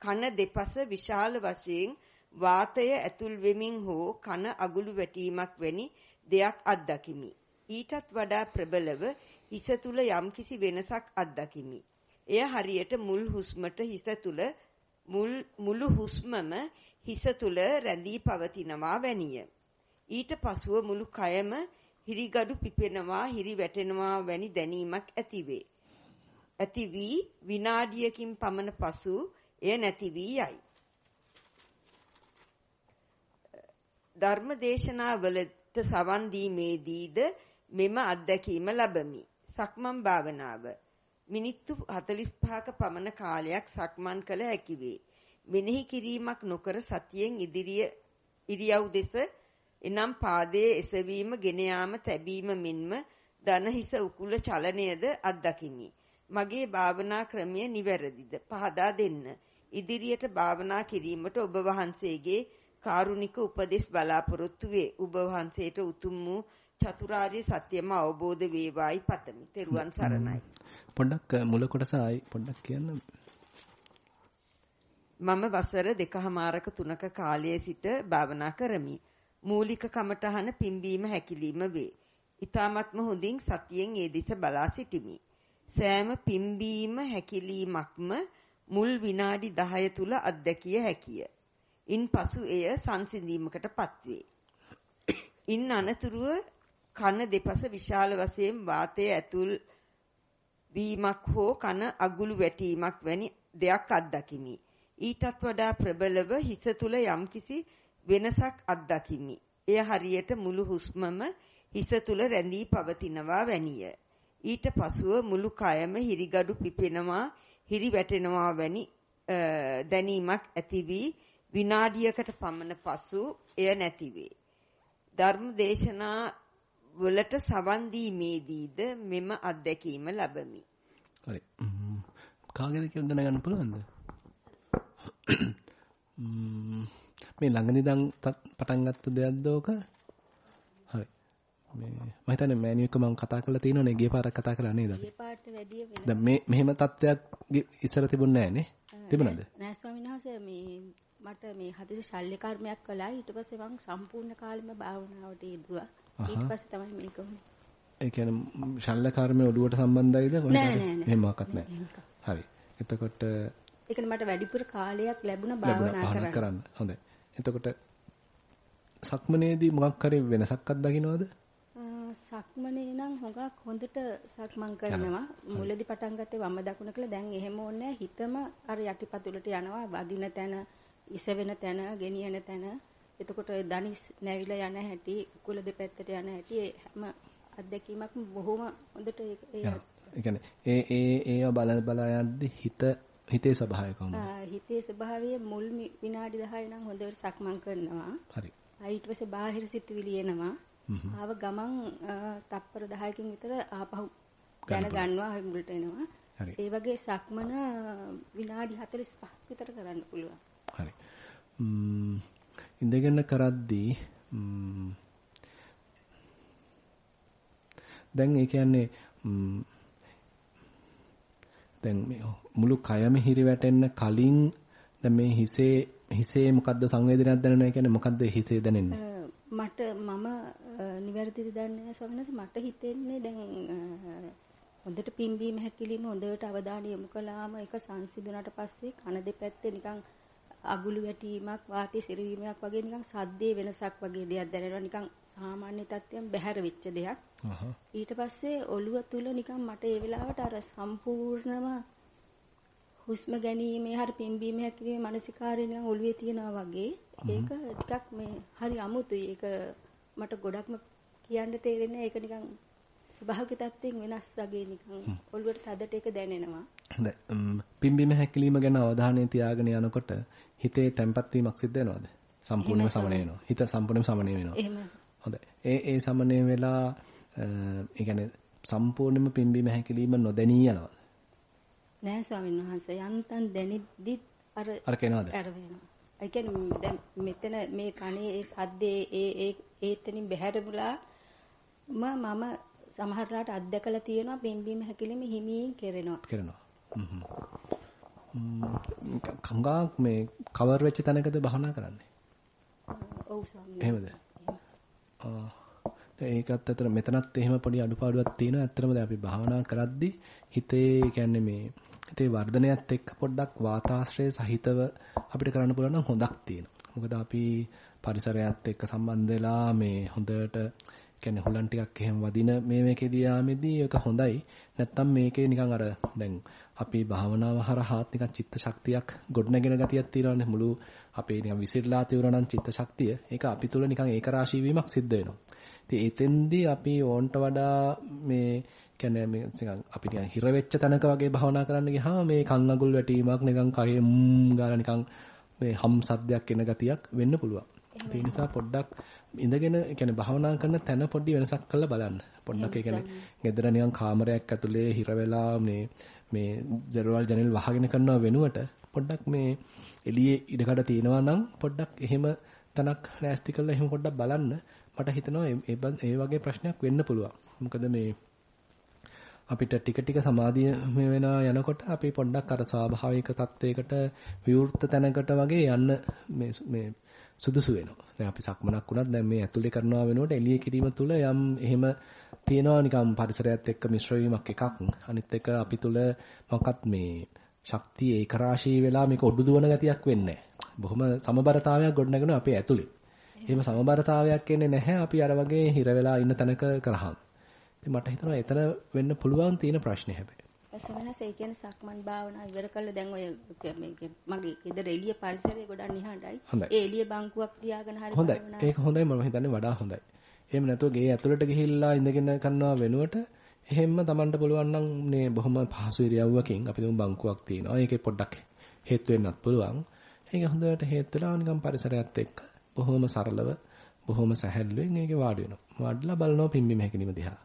කන දෙපස විශාල වශයෙන් වාතය ඇතුල් වෙමින් හෝ කන අගුළු වැටීමක් වැනි දෙයක් අත්දකිමි. ඊටත් වඩා ප්‍රබලව හිස තුල යම්කිසි වෙනසක් අත්දකිමි. එය හරියට මුල් හුස්මට හිස තුල මුළු හුස්මම හිස තුල රැඳී පවතිනවා වැනිය. ඊට පසුව මුළු කයම හිරිගඩු පිපෙනවා හිරි වැටෙනවා වැනි දැනීමක් ඇතිවේ. ඇති වී විනාඩියකින් පමණ පසු එය නැති වී යයි. ධර්මදේශනාවලට සවන් දීමේදීද මෙම අත්දැකීම ලැබමි. සක්මන් භාවනාව මිනිත්තු 45ක පමණ කාලයක් සක්මන් කළ හැකි වේ. මෙනෙහි කිරීමක් නොකර සතියෙන් ඉදිරිය ඉරියව් දෙස එනම් පාදයේ එසවීම, ගෙන යාම, තැබීම මෙන්ම දන හිස උකුල චලනයද අත්දකිමි. මගේ භාවනා ක්‍රමය නිවැරදිද? පහදා දෙන්න. ඉදිරියට භාවනා කිරීමට ඔබ වහන්සේගේ කාරුණික උපදෙස් බලාපොරොත්තු වේ. ඔබ වහන්සේට උතුම් වූ චතුරාර්ය සත්‍යම අවබෝධ වේවායි පතමි. තෙරුවන් සරණයි. පොඩ්ඩක් මුල කොටස ආයි පොඩ්ඩක් කියන්න. මම වසර දෙකහමාරක තුනක කාලයේ සිට භාවනා කරමි. මූලික කමඨහන පිම්බීම හැකිලිම වේ. ඊ타මත්ම හොඳින් සතියෙන් ඒ දිස බලා සිටිමි. සෑම පිම්බීම හැකිලීමක්ම මුල් විනාඩි 10 තුල අත්දැකිය හැකිය. ඉන්පසු එය සංසිඳීමකටපත් වේ. ඉන් අනතුරුව කන දෙපස විශාල වශයෙන් වාතය ඇතුල් වීමක් හෝ කන අගුළු වැටීමක් වැනි දෙයක් අත්දකිමි. ඊටත් වඩා ප්‍රබලව හිස තුල යම්කිසි වෙනසක් අත්දකිමි. එය හරියට මුළු හුස්මම හිස තුල රැඳී පවතිනවා වැනිය. ඊට පසුව මුළු කයම හිරිගඩු පිපෙනවා හිරි වැටෙනවා වැනි දැනීමක් ඇති වී විනාඩියකට පමණ පසු එය නැති වේ. ධර්ම දේශනා වලට සවන් දීමේදීද මෙම අත්දැකීම ලැබමි. හරි. කාගෙද කියලා දැනගන්න පුළුවන්ද? මේ ළඟදී දැන් පටන් ගත්ත දෙයක්ද ඕක? හරි. මේ මම හිතන්නේ මෑනියු එක මම කතා කරලා තියෙනවනේ ගිය පාරක් කතා කරලා නේද? ගිය පාරට වැඩිය වෙන. දැන් මේ මෙහෙම තත්ත්වයක් ඉස්සර තිබුණේ නැහැ නේ? තිබුණාද? නෑ ස්වාමීන් වහන්සේ මේ මට මේ හදිසි ශල්්‍ය කර්මයක් කළා ඊට පස්සේ මම සම්පූර්ණ කාලෙම භාවනාවට යෙදුවා. ඊට පස්සේ තමයි මේක වුනේ. ඒ කියන්නේ ශල්්‍ය කර්මය ඔළුවට සම්බන්ධයිද? නෑ නෑ නෑ. එහෙම මොකක්වත් නෑ. හරි. එතකොට ඒකනේ මට වැඩිපුර කාලයක් ලැබුණා භාවනා කරන්න. හොඳයි. එතකොට සක්මනේදී මොකක් හරි වෙනසක් අත්දකින්නවද? සක්මනේ නම් හොඟක් හොඳට සක්මන් කරනවා. මුලදී පටන් ගත්තේ වම දකුණ කියලා දැන් එහෙම ඕනේ හිතම අර යටිපතුලට යනවා. වදින තැන ඉසවෙන තැන, ගෙනියන තැන, එතකොට දනිස් නැවිලා යන හැටි, කුල දෙපැත්තට යන හැටි හැම අත්දැකීමක්ම බොහොම හොඳට ඒ ඒ ඒ ඒව බල බල යද්දි හිත හිතේ ස්වභාවය කොහොමද? හිතේ ස්වභාවය මුල් විනාඩි 10 නම් හොඳට සක්මන් කරනවා. හරි. ඊට පස්සේ බාහිර සිතුවිලි එනවා. ආව ගමන් තප්පර 10කින් විතර ආපහු දැන ගන්නවා මුලට එනවා. ඒ වගේ සක්මන විනාඩි 45ක් විතර කරන්න පුළුවන්. හරි. ඉඳගෙන කරද්දී දැන් ඒ කියන්නේ දැන් මේ මුළු කයම හිරි වැටෙන්න කලින් දැන් මේ හිසේ හිසේ මොකද්ද සංවේදනයක් දැනෙනවා කියන්නේ මොකද්ද හිතේ දැනෙන්නේ? මට මම නිවැරදිද දන්නේ ස්වාමීන්. වහන්සේ මට හිතෙන්නේ දැන් හොඳට පිම්බීම හැකිලිම හොඳට අවධානය යොමු කළාම ඒක සංසිඳුණාට පස්සේ කන දෙපැත්තේ නිකන් අගුළු වැටීමක් වාතයේ සිරවීමක් වගේ නිකන් සද්දේ වෙනසක් වගේ දෙයක් දැනෙනවා නිකන් සාමාන්‍ය තත්ත්වයෙන් බැහැර වෙච්ච දෙයක්. ඊට පස්සේ ඔළුව තුල නිකන් මට ඒ වෙලාවට අර සම්පූර්ණම හුස්ම ගැනීමේ හරි පිම්බීම හැකිරීමේ මානසිකාරය නිකන් ඔළුවේ තියනවා වගේ. ඒක ටිකක් මේ හරි අමුතුයි. ඒක මට ගොඩක්ම කියන්න තේරෙන්නේ ඒක නිකන් ස්වභාවික තත්ත්වයෙන් වෙනස් වගේ නිකන් ඔළුවට තදට ඒක දැනෙනවා. හොඳයි. පිම්බීම හැකිලිම ගැන අවධානය තියාගෙන යනකොට හිතේ තැම්පත් වීමක් සිද්ධ වෙනවද? සම්පූර්ණයෙන්ම සමනය වෙනවා. හිත සම්පූර්ණයෙන්ම සමනය වෙනවා. එහෙම. හොඳයි. ඒ ඒ සමනය වෙලා ඒ කියන්නේ සම්පූර්ණයෙන්ම පිම්බීම හැකිලිම නොදැනී යනවා. නෑ ස්වාමීන් වහන්සේ යන්තම් දැනිද්දිත් අර අර කෙනාද? අර වෙනවා. ඒ කියන්නේ දැන් මෙතන මේ කනේ ඒ සද්දේ ඒ ඒ ඒතනින් බැහැරමුලා මම සමහරලාට අත්දකලා තියෙනවා පිම්බීම හැකිලිම හිමින් කෙරෙනවා. කෙරෙනවා. කංගා මේ කවර් වෙච්ච තැනකද භවනා කරන්නේ? ඔව් ස්වාමී. එහෙමද? ආ ඒකත් අතර මෙතනත් එහෙම පොඩි අඩුපාඩුවක් තියෙනවා. ඇත්තටම දැන් අපි භාවනා කරද්දී හිතේ කියන්නේ මේ හිතේ වර්ධනයත් එක්ක පොඩ්ඩක් වාතාශ්‍රය සහිතව අපිට කරන්න පුළුවන් නම් හොඳක් තියෙනවා. මොකද අපි පරිසරයත් එක්ක සම්බන්ධ වෙලා මේ හොඳට කියන්නේ හුලන් ටිකක් එහෙම වදින මේ මේකේදී යාමේදී ඒක හොඳයි. නැත්තම් මේකේ නිකන් අර දැන් අපි භාවනාව හරහා නිකන් චිත්ත ශක්තියක් ගොඩනගෙන ගතියක් තියෙනවානේ මුළු අපේ නිකන් විසිරලා තියුණා නම් චිත්ත ශක්තිය. ඒක අපි තුල නිකන් ඒක රාශී වීමක් සිද්ධ වෙනවා. ඉතින් එතෙන්දී අපි ඕන්ට වඩා මේ කියන්නේ මේ නිකන් අපි නිකන් හිර වෙච්ච තැනක වගේ භාවනා කරන්න ගියාම මේ කන් අගුල් වැටීමක් නිකන් කයේ ම්ම් ගාලා නිකන් මේ හම් සද්දයක් එන ගතියක් වෙන්න පුළුවන්. ඒ නිසා පොඩ්ඩක් ඉඳගෙන කියන්නේ භාවනා කරන තැන පොඩි වෙනසක් කරලා බලන්න. පොඩ්ඩක් ඒ කියන්නේ ගෙදර නිකන් කාමරයක් ඇතුලේ හිර වෙලා මේ මේ ජරවල් ජනෙල් වහගෙන කරනව වෙනුවට පොඩ්ඩක් මේ එළියේ ඉඩකඩ තියෙනවා නම් පොඩ්ඩක් එහෙම තනක් නැස්ති කරලා එහෙම පොඩ්ඩක් බලන්න මට හිතෙනවා ඒ වගේ ප්‍රශ්නයක් වෙන්න පුළුවන්. මොකද මේ අපිට ටික ටික සමාධිය මේ වෙන යනකොට අපි පොඩ්ඩක් අර ස්වාභාවික තත්වයකට විවෘත තැනකට වගේ යන්න මේ මේ සුදුසු වෙනවා. දැන් අපි සක්මනක් වුණත් දැන් මේ ඇතුලේ කරනවා වෙනකොට එළිය කිරීම තුළ යම් එහෙම තියෙනවා නිකම් පරිසරයත් එක්ක මිශ්‍ර වීමක් එකක්. අනිත් එක අපි තුළ මොකක්වත් මේ ශක්තිය ඒක රාශී වෙලා මේක ඔඩු දුවන ගතියක් වෙන්නේ බොහොම සමබරතාවයක් ගොඩනගෙන අපේ ඇතුලේ. එහෙම සමබරතාවයක් එන්නේ නැහැ අපි අර වගේ හිර වෙලා ඉන්න තැනක කරාම. ඉතින් මට හිතෙනවා එතන වෙන්න පුළුවන් තියෙන ප්‍රශ්නේ හැබැයි. සමහරවිට ඒ කියන්නේ සක්මන් භාවනා ඉවර කළා දැන් ඔය මගේ ගෙදර එළිය පරිසරය ගොඩක් නිහඬයි. ඒ එළිය බංකුවක් තියාගෙන හරි හොඳයි. ඒක හොඳයි මම හිතන්නේ වඩා හොඳයි. එහෙම නැතුව ගේ ඇතුළට ගිහිල්ලා ඉඳගෙන කරනවා වෙනුවට එහෙම්ම Tamanට පුළුවන් නම් මේ බොහොම පහසු ඉරියව්වකින් අපි දුම් බංකුවක් තියෙනවා. ඒකේ පොඩ්ඩක් හේතු වෙන්නත් පුළුවන්. ඒක හොඳට හේතු වෙලා නිකන් පරිසරයත් එක්ක බොහොම සරලව බොහොම සැහැල්ලුවෙන් ඒකේ වාඩි වෙනවා. වාඩිලා බලනවා පිම්බීම හැකිලිම දිහා.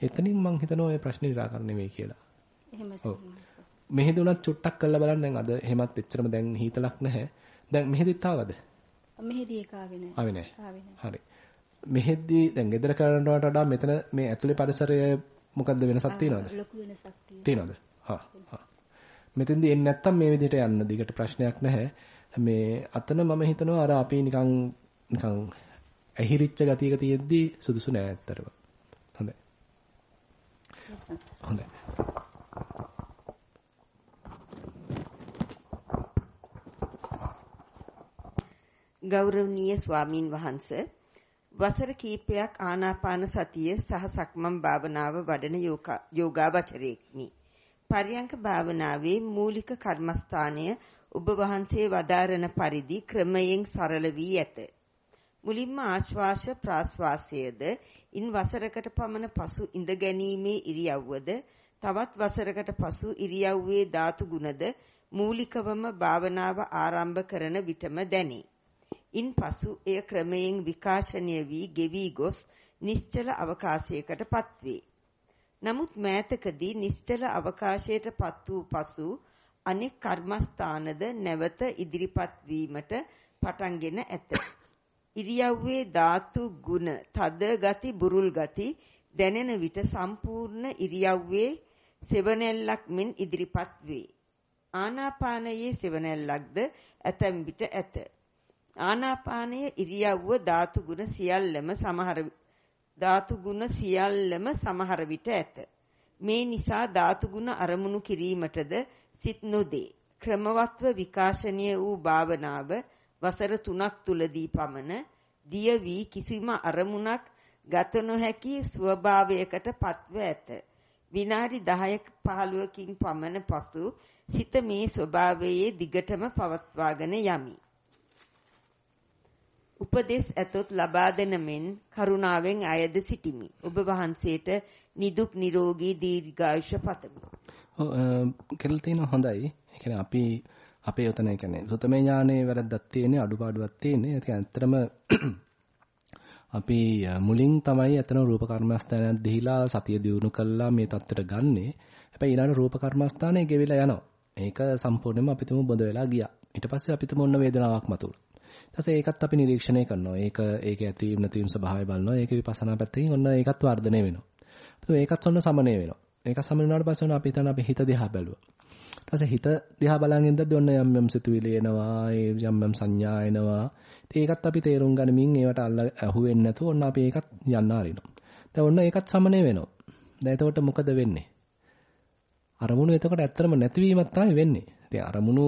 එතනින් මම හිතනවා ඔය ප්‍රශ්නේ निराකරණය වෙයි කියලා. එහෙම මෙහෙදි උනත් චුට්ටක් කරලා බලන්න දැන් අද එහෙමත් එච්චරම දැන් හීතලක් නැහැ. දැන් මෙහෙදිත් ආවද? මෙහෙදි ඒක ආවේ නැහැ. ආවේ නැහැ. හරි. මෙහෙදි දැන් ගෙදර කරනවට වඩා මෙතන මේ ඇතුලේ පරිසරය මොකද්ද වෙනසක් තියෙනවද? ලොකු වෙනසක් තියෙනවද? හා හා. මෙතෙන්දී එන්නේ නැත්තම් මේ විදිහට යන්න දිගට ප්‍රශ්නයක් නැහැ. මේ අතන මම හිතනවා අර අපි නිකන් නිකන් ඇහිරිච්ච ගතියක තියෙද්දි සුදුසු නෑ ඇත්තටම. හොඳයි. හොඳයි. ගෞරවනීය ස්වාමින් වහන්සේ වසර කීපයක් ආනාපාන සතිය සහ සක්මන් භාවනාව වඩන යෝගාවචරයෙක්මි. පරියංක භාවනාවේ මූලික කර්මස්ථානය ඔබ වහන්සේ වදාරන පරිදි ක්‍රමයෙන් සරල වී ඇත. මුලින්ම ආශ්වාස ප්‍රාශ්වාසයේද ඉන් වසරකට පමණ පසු ඉඳ ගැනීමේ ඉරියව්වද තවත් වසරකට පසු ඉරියව්වේ ධාතු ගුණද මූලිකවම භාවනාව ආරම්භ කරන විටම දැනේ. ඉන්පසු එය ක්‍රමයෙන් විකාශනය වී ගෙවි ගොස් නිශ්චල අවකාශයකටපත් වේ. නමුත් මෑතකදී නිශ්චල අවකාශයටපත් වූ පසු අනෙක් කර්මස්ථානද නැවත ඉදිරිපත් වීමට පටන්ගෙන ඇත. ඉරියව්වේ ධාතු ගුණ තද ගති බුරුල් ගති දැනෙන විට සම්පූර්ණ ඉරියව්වේ සෙවණැල්ලක් මෙන් ඉදිරිපත් වේ. ආනාපානයේ සෙවණැල්ලක්ද ඇතැම් විට ඇත. ආනාපානය ඉරියව්ව ධාතු ගුණ සියල්ලම සමහර ධාතු ගුණ සියල්ලම සමහර විට ඇත. මේ නිසා ධාතු ගුණ අරමුණු කිරීමටද සිත් නොදේ. ක්‍රමවත්ව විකාශනීය වූ භාවනාව වසර 3ක් තුලදී පමණ දිය වී කිසිම අරමුණක් ගත නොහැකි ස්වභාවයකට පත්ව ඇත. විනාඩි 10ක 15කින් පමණ පසු සිත මේ ස්වභාවයේ දිගටම පවත්වාගෙන යමි. උපදෙස් ඇතොත් ලබා දෙන මෙන් කරුණාවෙන් අයද සිටිමි. ඔබ වහන්සේට නිදුක් නිරෝගී දීර්ඝායුෂ පතමි. ඔව් කෙරල් තියෙන හොඳයි. ඒ කියන්නේ අපි අපේ උතන කියන්නේ සුතමේ ඥානයේ වැරද්දක් තියෙන්නේ අඩුපාඩුවක් තියෙන්නේ. ඒක ඇත්තටම [CLEARS THROAT] අපි මුලින් තමයි එතන රූප කර්මස්ථානයක් දීලා සතිය දිනු කළා මේ தත්තර ගන්නෙ. හැබැයි ඊළඟ රූප කර්මස්ථානේ ගෙවිලා යනවා. ඒක සම්පූර්ණයෙන්ම අපිටම බොඳ වෙලා ගියා. ඊට පස්සේ අපිටම ඔන්න වේදනාවක් මතුවලා. ඊට ඒකත් අපි නිරීක්ෂණය කරනවා. ඒක ඒක ඇතිවීම නැතිවීම ස්වභාවය බලනවා. ඒක විපස්සනා පැත්තකින් ඔන්න ඒකත් වර්ධනය වෙනවා. ඒකත් ඔන්න සමනය වෙනවා. ඒක සමනය වුණාට පස්සේ අපි හිතන අපි හිත දිහා බැලුවා. ඊට පස්සේ හිත දිහා බලන් ඉඳද්දී ඔන්න යම් යම් සිතුවිලි එනවා, යම් යම් සංඥා එනවා. ඒකත් අපි තේරුම් ගනිමින් ඒවට අල්ල අහුවෙන්නේ නැතුව ඔන්න අපි ඒකත් යන්න ආරිනවා. දැන් ඔන්න ඒකත් සමනය වෙනවා. දැන් එතකොට මොකද වෙන්නේ? අරමුණු එතකොට ඇත්තටම නැතිවීමක් තමයි වෙන්නේ. ඉතින් අරමුණු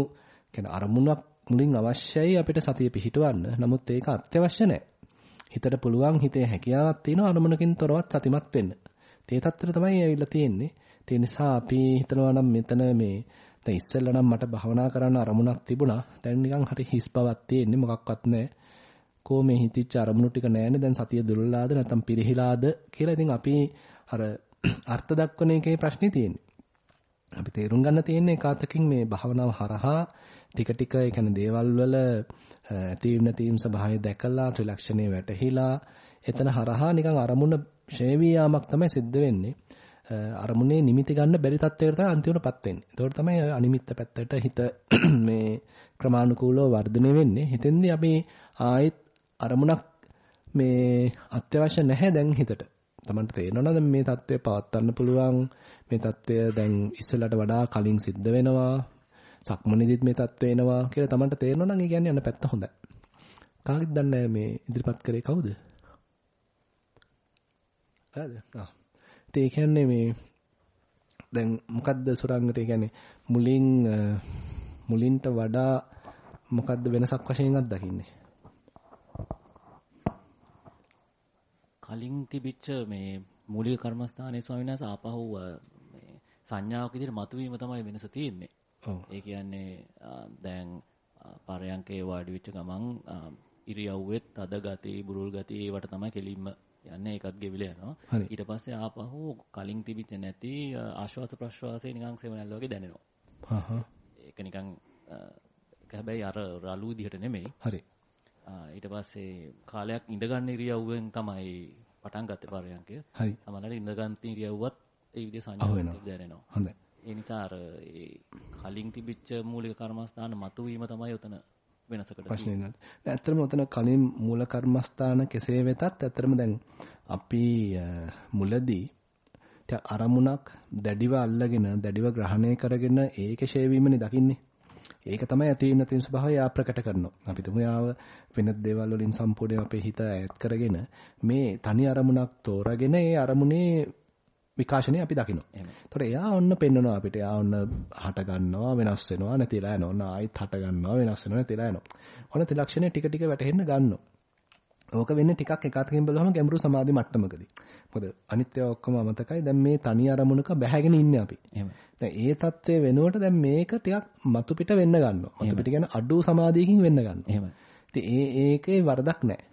කියන්නේ අරමුණක් මුලින් අවශ්‍යයි අපිට සතිය පිහිටවන්න. නමුත් ඒක අත්‍යවශ්‍ය නැහැ. හිතට පුළුවන් හිතේ හැකියාවක් තියෙනවා අරමුණකින් තොරවත් සතිමත් වෙන්න. ඒ තත්තර තමයි ඇවිල්ලා තියෙන්නේ. ඒ නිසා අපි හිතනවා නම් මෙතන මේ දැන් ඉස්සෙල්ලා නම් මට භවනා කරන්න අරමුණක් තිබුණා. දැන් නිකන් හරි හිස් බවක් තියෙන්නේ මොකක්වත් නැහැ. කෝ මේ හිතිච්ච අරමුණු ටික නැහැනේ දැන් සතිය දුර්වලලාද නැත්නම් පිරිහිලාද කියලා ඉතින් අපි අර [CLEARS THROAT] අර්ථ දක්වන එකේ ප්‍රශ්නේ තියෙන්නේ. අපි තේරුම් ගන්න තියෙන්නේ කාතකින් මේ භාවනාව හරහා ටික ටික ඒ කියන්නේ දේවල් වල ඇතීම් නැතිම් ස්වභාවය දැකලා ත්‍රිලක්ෂණේ වැටහිලා එතන හරහා නිකන් අරමුණ ෂේවී යාමක් තමයි සිද්ධ වෙන්නේ. අරමුණේ නිමිති ගන්න බැරි තත්වයකට තමයි අන්තිමටපත් වෙන්නේ. ඒතකොට තමයි අනිමිත්ත පැත්තට හිත [CLEARS THROAT] මේ ක්‍රමානුකූලව වර්ධනය වෙන්නේ. හිතෙන්දී අපි ආයෙත් අරමුණක් මේ අත්‍යවශ්‍ය නැහැ දැන් හිතට. තමන්ට තේරෙනවා නම් මේ தත්ත්වය පවත්වන්න පුළුවන්. මේ தත්ත්වය දැන් ඉස්සෙල්ලට වඩා කලින් සිද්ධ වෙනවා. සක්මනේදිත් මේ தත්ත්වය එනවා කියලා තමන්ට තේරෙනවා නම් ඒ කියන්නේ යන පැත්ත හොඳයි. කාගෙත් දන්නේ මේ ඉදිරිපත් කරේ කවුද? ආද? ආ. ඒ කියන්නේ මේ දැන් මොකද්ද සුරංගට කියන්නේ මුලින් මුලින්ට වඩා මොකද්ද වෙනසක් වශයෙන් අත්දකින්නේ? කලින් තිබිච්ච මේ මූලික කර්මස්ථානයේ ස්වාමීන් වහන්සේ ආපහු මේ සංඥාවක් විදිහට මතුවීම තමයි වෙනස තියෙන්නේ. ඒ කියන්නේ දැන් පරයන්කේ වාඩි වෙච්ච ගමන් ඉරියව්වෙත් අද ගති බුරුල් ගති ඒවට තමයි කෙලින්ම යන්නේ ඒකත් ගෙවිලා යනවා. ඊට පස්සේ ආපහු කලින් තිබිච්ච නැති ආශ්වාස ප්‍රශ්වාසයේ නිකන් සෙවණැල්ල වගේ දැනෙනවා. හහ. ඒක නිකන් හැබැයි අර රළු විදිහට නෙමෙයි. හරි. ඊට පස්සේ කාලයක් ඉඳගන්න ඉරියව්වෙන් තමයි පටන් ගත්තේ පරයන්කය. හරි. සමහරවිට ඉඳගන්න ඉරියව්වත් ඒ විදිහ සංඥාවක් දැනෙනවා. හොඳයි. ඒ නිසා අර ඒ කලින් තිබිච්ච මූලික කර්මස්ථාන මතුවීම තමයි උතන වෙනසකට ප්‍රශ්නේ නෑ. ඇත්තටම උතන කලින් මූල කර්මස්ථාන කෙසේ වෙතත් ඇත්තටම දැන් අපි මුලදී අරමුණක් දැඩිව අල්ලගෙන දැඩිව ග්‍රහණය කරගෙන ඒක ෂේවීමනේ දකින්නේ. ඒක තමයි ඇති වෙන තියෙන ස්වභාවය ආ ප්‍රකට කරනවා. අපි තුමු යාව වෙනත් දේවල් වලින් සම්පූර්ණයෙන් අපේ හිත ඈත් කරගෙන මේ තනි අරමුණක් තෝරාගෙන ඒ අරමුණේ විකාශනය අපි දකිනවා. ඒතකොට එයා ඔන්න පෙන්නනවා අපිට. එයා ඔන්න හට ගන්නවා වෙනස් වෙනවා නැතිලා යනවා. ඔන්න ආයෙත් හට ගන්නවා වෙනස් වෙනවා නැතිලා යනවා. ඔන්න ත්‍රිලක්ෂණය ටික ටික වැටහෙන්න ගන්නවා. ඕක වෙන්නේ ටිකක් එක අතකින් බලුවම ගැඹුරු සමාධි මට්ටමකදී. මොකද අනිත්‍ය ඔක්කොම අමතකයි. දැන් මේ තනි අරමුණක බැහැගෙන ඉන්නේ අපි. දැන් ඒ தත්ත්වය වෙනුවට දැන් මේක ටිකක් මතු පිට වෙන්න ගන්නවා. මතු පිට කියන්නේ අඩු සමාධියකින් වෙන්න ගන්නවා. ඉතින් ඒ ඒකේ වරදක් නැහැ.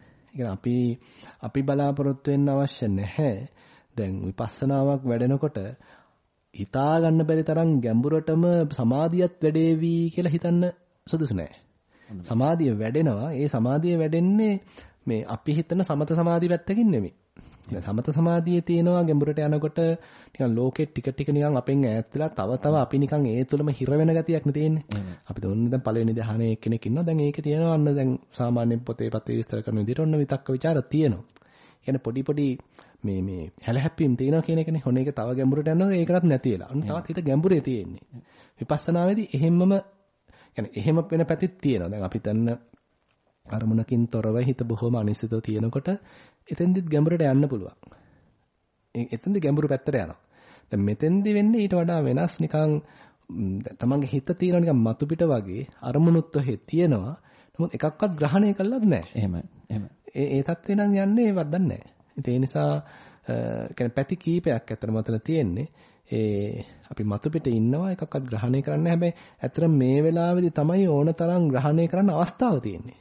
අපි අපි බලාපොරොත්තු වෙන්න අවශ්‍ය නැහැ. දැන් විපස්සනාවක් වැඩෙනකොට හිතා ගන්න බැරි තරම් ගැඹුරටම සමාධියත් වැඩේවි කියලා හිතන්න සුදුසු නෑ. සමාධිය වැඩෙනවා. ඒ සමාධිය වැඩෙන්නේ මේ අපි හිතන සමත සමාධි පැත්තකින් නෙමෙයි. සමත සමාධියේ තියෙනවා ගැඹුරට යනකොට නිකන් ලෝකෙ ටික ටික නිකන් අපෙන් ඈත් වෙලා තව තව අපි නිකන් ඒ තුළම හිර වෙන ගතියක් නේ තියෙන්නේ. අපි දොන්නේ දැන් පළවෙනි දහනේ කෙනෙක් ඉන්නවා. දැන් ඒකේ තියෙනවා අන්න දැන් සාමාන්‍ය පොතේ පතේ විස්තර කරන විදිහට ඔන්න විතක්ක ਵਿਚාර තියෙනවා. කියන්නේ පොඩි පොඩි මේ මේ හැලහැප්පීම් තියෙනවා කියන එකනේ. හොන එක තව ගැඹුරට යනවා ඒකටත් නැති වෙලා. අන්න තවත් හිත ගැඹුරේ තියෙන්නේ. විපස්සනාවේදී එහෙම්මම කියන්නේ එහෙම වෙන පැතිත් තියෙනවා. දැන් අපි තන්න අරමුණකින් තොරව හිත බොහොම අනිසිතව තියෙනකොට එතෙන්දිත් ගැඹුරට යන්න පුළුවන්. එතෙන්දි ගැඹුරු පැත්තට යනවා. දැන් මෙතෙන්දි වෙන්නේ ඊට වඩා වෙනස් නිකන් තමන්ගේ හිත තියෙනවා නිකන් මතු පිට වගේ අරමුණුත් ඔහෙ තියෙනවා. නමුත් එකක්වත් ග්‍රහණය කළත් නැහැ. එහෙමයි. එහෙමයි. ඒ ඒ தත්ත්වේ නම් යන්නේ ඒවත් දන්නේ නැහැ. ඒ නිසා කියන්නේ පැති කීපයක් අතර මතන තියෙන්නේ. ඒ අපි මතු පිට ඉන්නවා එකක්වත් ග්‍රහණය කරන්න හැබැයි ඇත්තට මේ වෙලාවේදී තමයි ඕන තරම් ග්‍රහණය කරන්න අවස්ථාව තියෙන්නේ.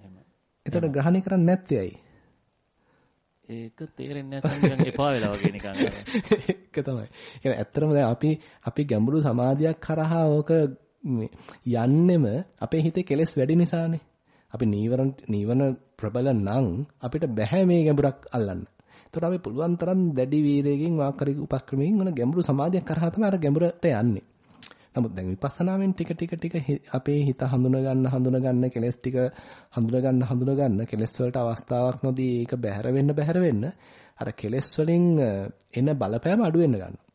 එහෙමයි. ඒතකොට ග්‍රහණය කරන්නේ නැත්තේයි. ඒක තේරෙන්නේ නැහැ එපා වෙලා වගේ නිකන් ඒක තමයි. කියන්නේ ඇත්තටම දැන් අපි අපි ගැඹුරු සමාධියක් කරහා ඕක යන්නෙම අපේ හිතේ කෙලෙස් වැඩි නිසානේ. අපි නීවරණ නීවරණ ප්‍රබල නම් අපිට බෑ මේ ගැඹුරක් අල්ලන්න. ඒතකොට අපි පුළුවන් තරම් දැඩි වීරයකින් වාකරි උපක්‍රමයෙන් මොන ගැඹුරු සමාධියක් කරහා තමයි අර ගැඹුරට යන්නේ. නමුත් දැන් විපස්සනාවෙන් ටික ටික ටික අපේ හිත හඳුන ගන්න හඳුන ගන්න කෙලස් ටික හඳුන ගන්න හඳුන ගන්න කෙලස් වලට අවස්ථාවක් නොදී ඒක බැහැර වෙන්න බැහැර වෙන්න අර කෙලස් වලින් එන බලපෑම අඩු වෙන්න ගන්නවා.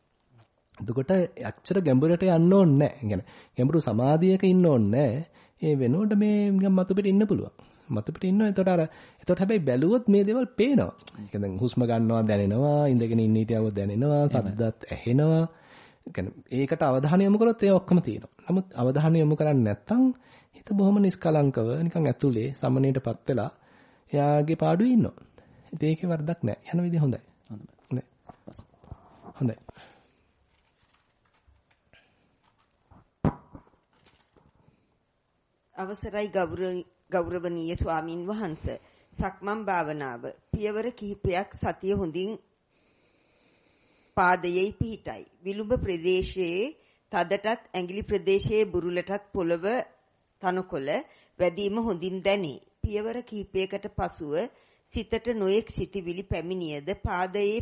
එතකොට අච්චර ගැඹුරට යන්න ඕනේ නැහැ. يعني ගැඹුරු සමාධියක ඉන්න ඕනේ නැහැ. ඒ වෙනුවට මේ නිකන් මතු පිට ඉන්න පුළුවන්. මතු පිට ඉන්නවා. එතකොට අර එතකොට හැබැයි බැලුවොත් මේ දේවල් පේනවා. ඒ දැන් හුස්ම ගන්නවා දැනෙනවා, ඉඳගෙන ඉන්න හිටියව දැනෙනවා, සද්දත් ඇහෙනවා. ඒකට අවධානය යොමු කරොත් ඒ ඔක්කොම තියෙනවා. නමුත් අවධානය යොමු කරන්නේ නැත්නම් හිත බොහොම නිස්කලංකව නිකන් ඇතුලේ සමනීයටපත් වෙලා එයාගේ පාඩුවේ ඉන්නවා. ඉතින් ඒකේ වරදක් නැහැ. යන විදිහ හොඳයි. හොඳයි. හොඳයි. අවසරයි ගෞරවනීය ස්වාමින් වහන්සේ. සක්මන් භාවනාව පියවර කිහිපයක් සතිය හොඳින් පාදයේ පිහිටයි. විලුඹ ප්‍රදේශයේ තදටත් ඇඟිලි ප්‍රදේශයේ බුරුලටත් පොළව තනකොළ වැදීම හොඳින් දැනේ. පියවර කිහිපයකට පසුව සිතට නොයෙක් සිටිවිලි පැමිණියද පාදයේ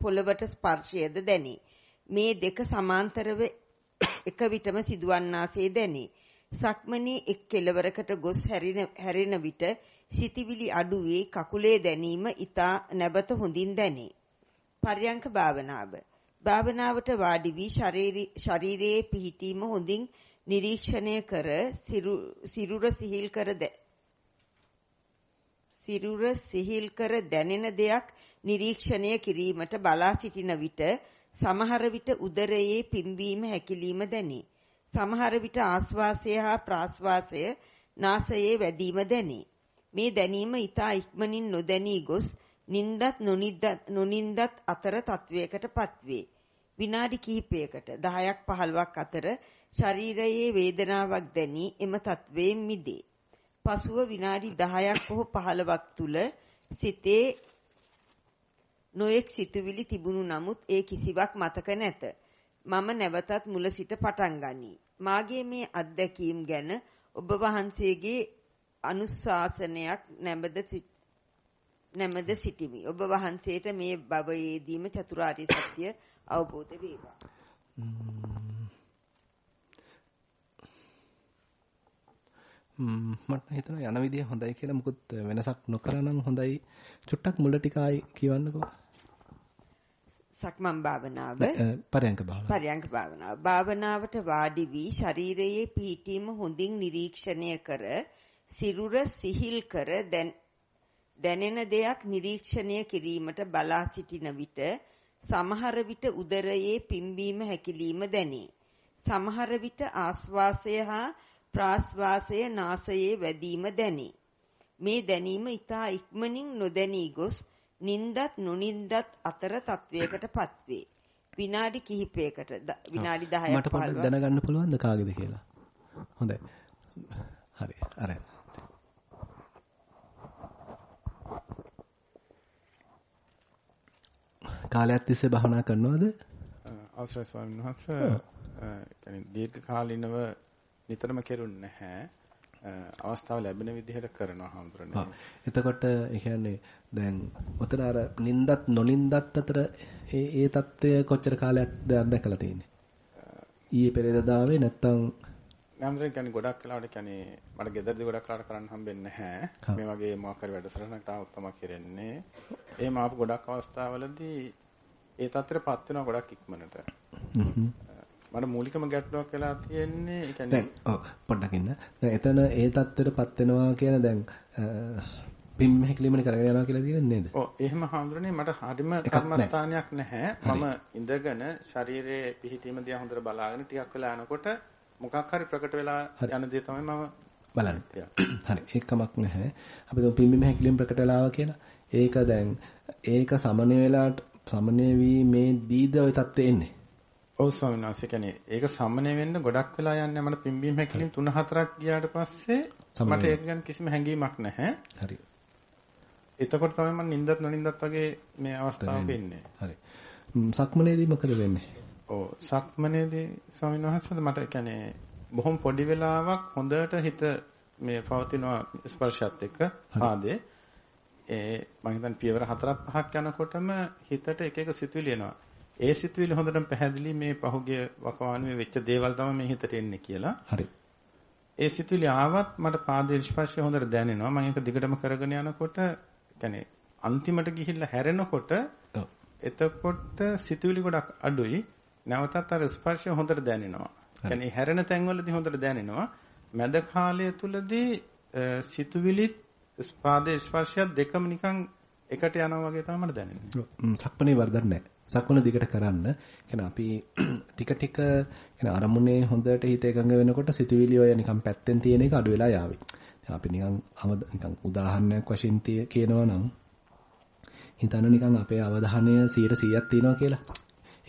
පොළවට ස්පර්ශයද දැනේ. මේ දෙක සමාන්තරව [COUGHS] එක විටම සිදුවන්නාසේ දැනේ. සක්මනේ එක් කෙළවරකට ගොස් හැරෙන විට සිතිවිලි අඩුවේ කකුලේ දැනීම ඊතා නැබත හොඳින් දැනේ. පර්යංක භාවනාව. භාවනාවට වාඩි වී ශරීරයේ පිහිටීම හොඳින් නිරීක්ෂණය කර සිරුර සිහිල් කර සිරුර සිහිල් කර දැනෙන දෙයක් නිරීක්ෂණය කිරීමට බලා සිටින විට සමහර විට උදරයේ පිම්වීම හැකිලිම දැනේ. සමහර විට ආස්වාසය හා ප්‍රාස්වාසය නාසයේ වැදීම දැනේ. මේ දැනීම ඊතා ඉක්මනින් නොදැනී ගොස් නින්දත් නොනින්දත් අතර තත්වයකටපත් වේ. විනාඩි කිහිපයකට 10ක් 15ක් අතර ශරීරයේ වේදනාවක් දැනී එම තත්වයෙන් මිදේ. පසුව විනාඩි 10ක් හෝ 15ක් තුල සිතේ නොඑක් සිතුවිලි තිබුණු නමුත් ඒ කිසිවක් මතක නැත. මම නැවතත් මුල සිට පටන් ගනී. මාගේ මේ අත්දැකීම් ගැන ඔබ වහන්සේගේ අනුශාසනයක් නැමද නැමද සිටිමි. ඔබ වහන්සේට මේ භවයේදීම චතුරාර්ය සත්‍ය අවබෝධ වේවා. මට හිතෙනවා යන විදිය හොඳයි කියලා මුකුත් වෙනසක් නොකරනම් හොඳයි. චුට්ටක් මුල ටික ආයි කියවන්නකෝ. සක්මන් භාවනාව. පරයන්ක භාවනාව. පරයන්ක භාවනාව. භාවනාවට වාඩි වී ශරීරයේ පීඨීම හොඳින් නිරීක්ෂණය කර සිරුර සිහිල් කර දැනෙන දෙයක් නිරීක්ෂණය කිරීමට බලා සිටින විට සමහර විට උදරයේ පිම්බීම හැකිලිම දැනේ. සමහර විට ආස්වාසය හා ප්‍රාස්වාසය නාසයේ වැදීම දැනේ. මේ දැනීම ඊතා ඉක්මනින් නොදැනී ගොස් නින්දත් නොනින්දත් අතර තත්වයකට පත්වේ. විනාඩි කිහිපයකට විනාඩි 10ක් මට පොඩ්ඩක් දැනගන්න පුළුවන්ද කාගේද කියලා? හොඳයි. හරි. අර. කාලයක් තිස්සේ භවනා කරනවද? අවසරයි ස්වාමීන් වහන්සේ. ඒ කියන්නේ දීර්ඝ කාලිනව නිතරම කෙරුන්නේ නැහැ. අවස්ථාව ලැබෙන විදිහට කරනවා හැමතරනේ. එතකොට ඒ කියන්නේ දැන් ඔතන අර නින්දත් නොනින්දත් අතර ඒ ඒ தত্ত্বය කොච්චර කාලයක්ද අත්දැකලා තියෙන්නේ? ඊයේ පෙරේදදාවේ නැත්තම් හැමතරේ කියන්නේ ගොඩක් කාලවලට කියන්නේ මට ගෙදරදී ගොඩක් කාලට කරන්න හම්බෙන්නේ නැහැ. මේ වගේ මොකක් හරි වැඩසටහනකට ආවොත් තමයි කරන්නේ. එහෙම ආපු ගොඩක් අවස්ථාවලදී ඒ தත්තරපත් වෙනවා ගොඩක් ඉක්මනට. හ්ම්. මට මූලිකම ගැටලුවක් වෙලා තියෙන්නේ ඒ කියන්නේ දැන් ඔව් පොඩ්ඩක් ඉන්න. දැන් එතන ඒ தත්ත්වෙටපත් වෙනවා කියන දැන් පින් හැකිලිමනේ කරගෙන යනවා කියලා කියන්නේ නේද? ඔව් එහෙම හඳුරන්නේ මට හරිම කර්මස්ථානයක් නැහැ. මම ඉඳගෙන ශරීරයේ පිහිටීම දිහා හොඳට බලාගෙන ටිකක් වෙලා යනකොට මොකක් හරි ප්‍රකට වෙලා යන දේ තමයි මම බලන්නේ. හරි ඒකමක් නැහැ. අපි දැන් පින්බිම හැකිලිම ප්‍රකට වෙලාවා කියලා. ඒක දැන් ඒක සමනය වෙලාට සමනය වීමේදීද ওই தත්ත්වෙ එන්නේ. ඔව් ස්වාමීන් වහන්සේ කියන්නේ ඒක සම්මනය වෙන්න ගොඩක් වෙලා යන්නේ මට පිම්බීම හැකිලිම 3-4ක් ගියාට පස්සේ මට ඒක ගැන කිසිම හැඟීමක් නැහැ. හරි. එතකොට තමයි මම නිින්දත් නොනිින්දත් වගේ මේ අවස්ථාවක ඉන්නේ. හරි. සක්මනේදී මොකද වෙන්නේ? ඔව් සක්මනේදී ස්වාමීන් වහන්සේ මට කියන්නේ බොහොම පොඩි වෙලාවක් හොඳට හිත මේ පවතිනවා ස්පර්ශයත් එක්ක ආදේ ඒ මම හිතන්නේ පියවර 4ක් 5ක් යනකොටම හිතට එක එක සිතුවිලි එනවා. ඒ සිතුවිලි හොඳටම පැහැදිලි මේ පහුගිය වකවානුවේ වෙච්ච දේවල් තමයි මේ හිතට එන්නේ කියලා. හරි. ඒ සිතුවිලි ආවත් මට පාදයේ ස්පර්ශය හොඳට දැනෙනවා. මම ඒක දිගටම කරගෙන යනකොට يعني අන්තිමට ගිහිල්ලා හැරෙනකොට එතකොට සිතුවිලි ගොඩක් අඩුයි. නැවතත් අර ස්පර්ශය හොඳට දැනෙනවා. يعني හැරෙන තැන්වලදී හොඳට දැනෙනවා. මැද කාලය තුලදී සිතුවිලි පාදයේ ස්පර්ශය දෙකම නිකන් එකට යනවා වගේ තමයි මට දැනෙන්නේ. සක්මනේ වරදක් නැහැ. සක්මන දිගට කරන්න. කියන්නේ අපි ටික ටික කියන්නේ අරමුණේ හොඳට හිත එකඟ වෙනකොට සිතුවිලි ඔය නිකන් පැත්තෙන් තියෙන එක අඩු වෙලා යාවි. දැන් අපි නිකන් නිකන් උදාහරණයක් වශයෙන් කියනවා නම් හිතන්න නිකන් අපේ අවධානය 100%ක් තියෙනවා කියලා.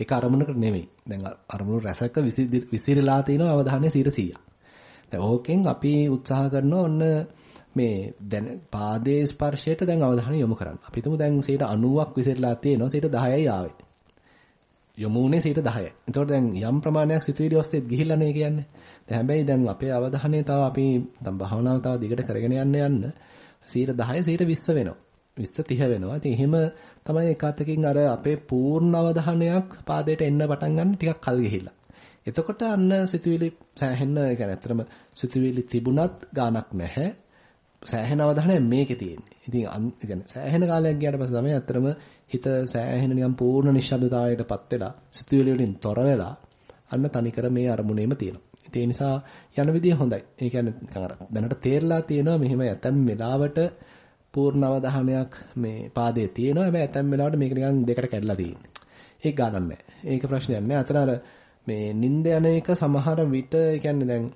ඒක අරමුණකට නෙමෙයි. දැන් අරමුණු රැසක විසිරලා තියෙනවා අවධානය 100%ක්. දැන් ඕකෙන් අපි උත්සාහ කරනවා ඔන්න මේ දැන් පාදයේ ස්පර්ශයට දැන් අවධානය යොමු කරන්න. අපි හිතමු දැන් 90ක් විසිරලා තියෙනවා 10යි ආවේ. යොමුනේ 10යි. එතකොට දැන් යම් ප්‍රමාණයක් සිතුවිලි ඔස්සේත් ගිහිල්ලානේ කියන්නේ. දැන් හැබැයි දැන් අපේ අවධානය තව අපි දැන් භාවනාව තව දිගට කරගෙන යන්න යන්න 10 20 වෙනවා. 20 30 වෙනවා. ඉතින් එහෙම තමයි එකතකින් අර අපේ පූර්ණ අවධානයක් පාදයට එන්න පටන් ගන්න ටිකක් කල් ගිහිල්ලා. එතකොට අන්න සිතුවිලි සෑහෙන්න ඒ කියන්නේ ඇත්තටම සිතුවිලි තිබුණත් ගාණක් නැහැ. සෑහෙන අවධානයක් මේකේ තියෙන්නේ. ඉතින් ඒ කියන්නේ සෑහෙන කාලයක් ගියාට පස්සේ තමයි අත්‍තරම හිත සෑහෙන නිකන් පූර්ණ නිශ්ශබ්දතාවයටපත් වෙලා සිතුවිලි වලින් තොර වෙලා අන්න තනිකර මේ අරමුණේම තියෙනවා. ඒ නිසා යන විදිය හොඳයි. ඒ කියන්නේ නිකන් අර දැනට තේරලා තියෙනවා මෙහෙම ඇතම් වෙලාවට පූර්ණ අවධානයක් මේ පාදයේ තියෙනවා. හැබැයි ඇතම් වෙලාවට මේක නිකන් දෙකට කැඩලා තියෙන්නේ. ඒක ගණන් නැහැ. ඒක ප්‍රශ්නයක් නැහැ. අතන අර මේ නිින්ද යන එක සමහර විට ඒ කියන්නේ දැන්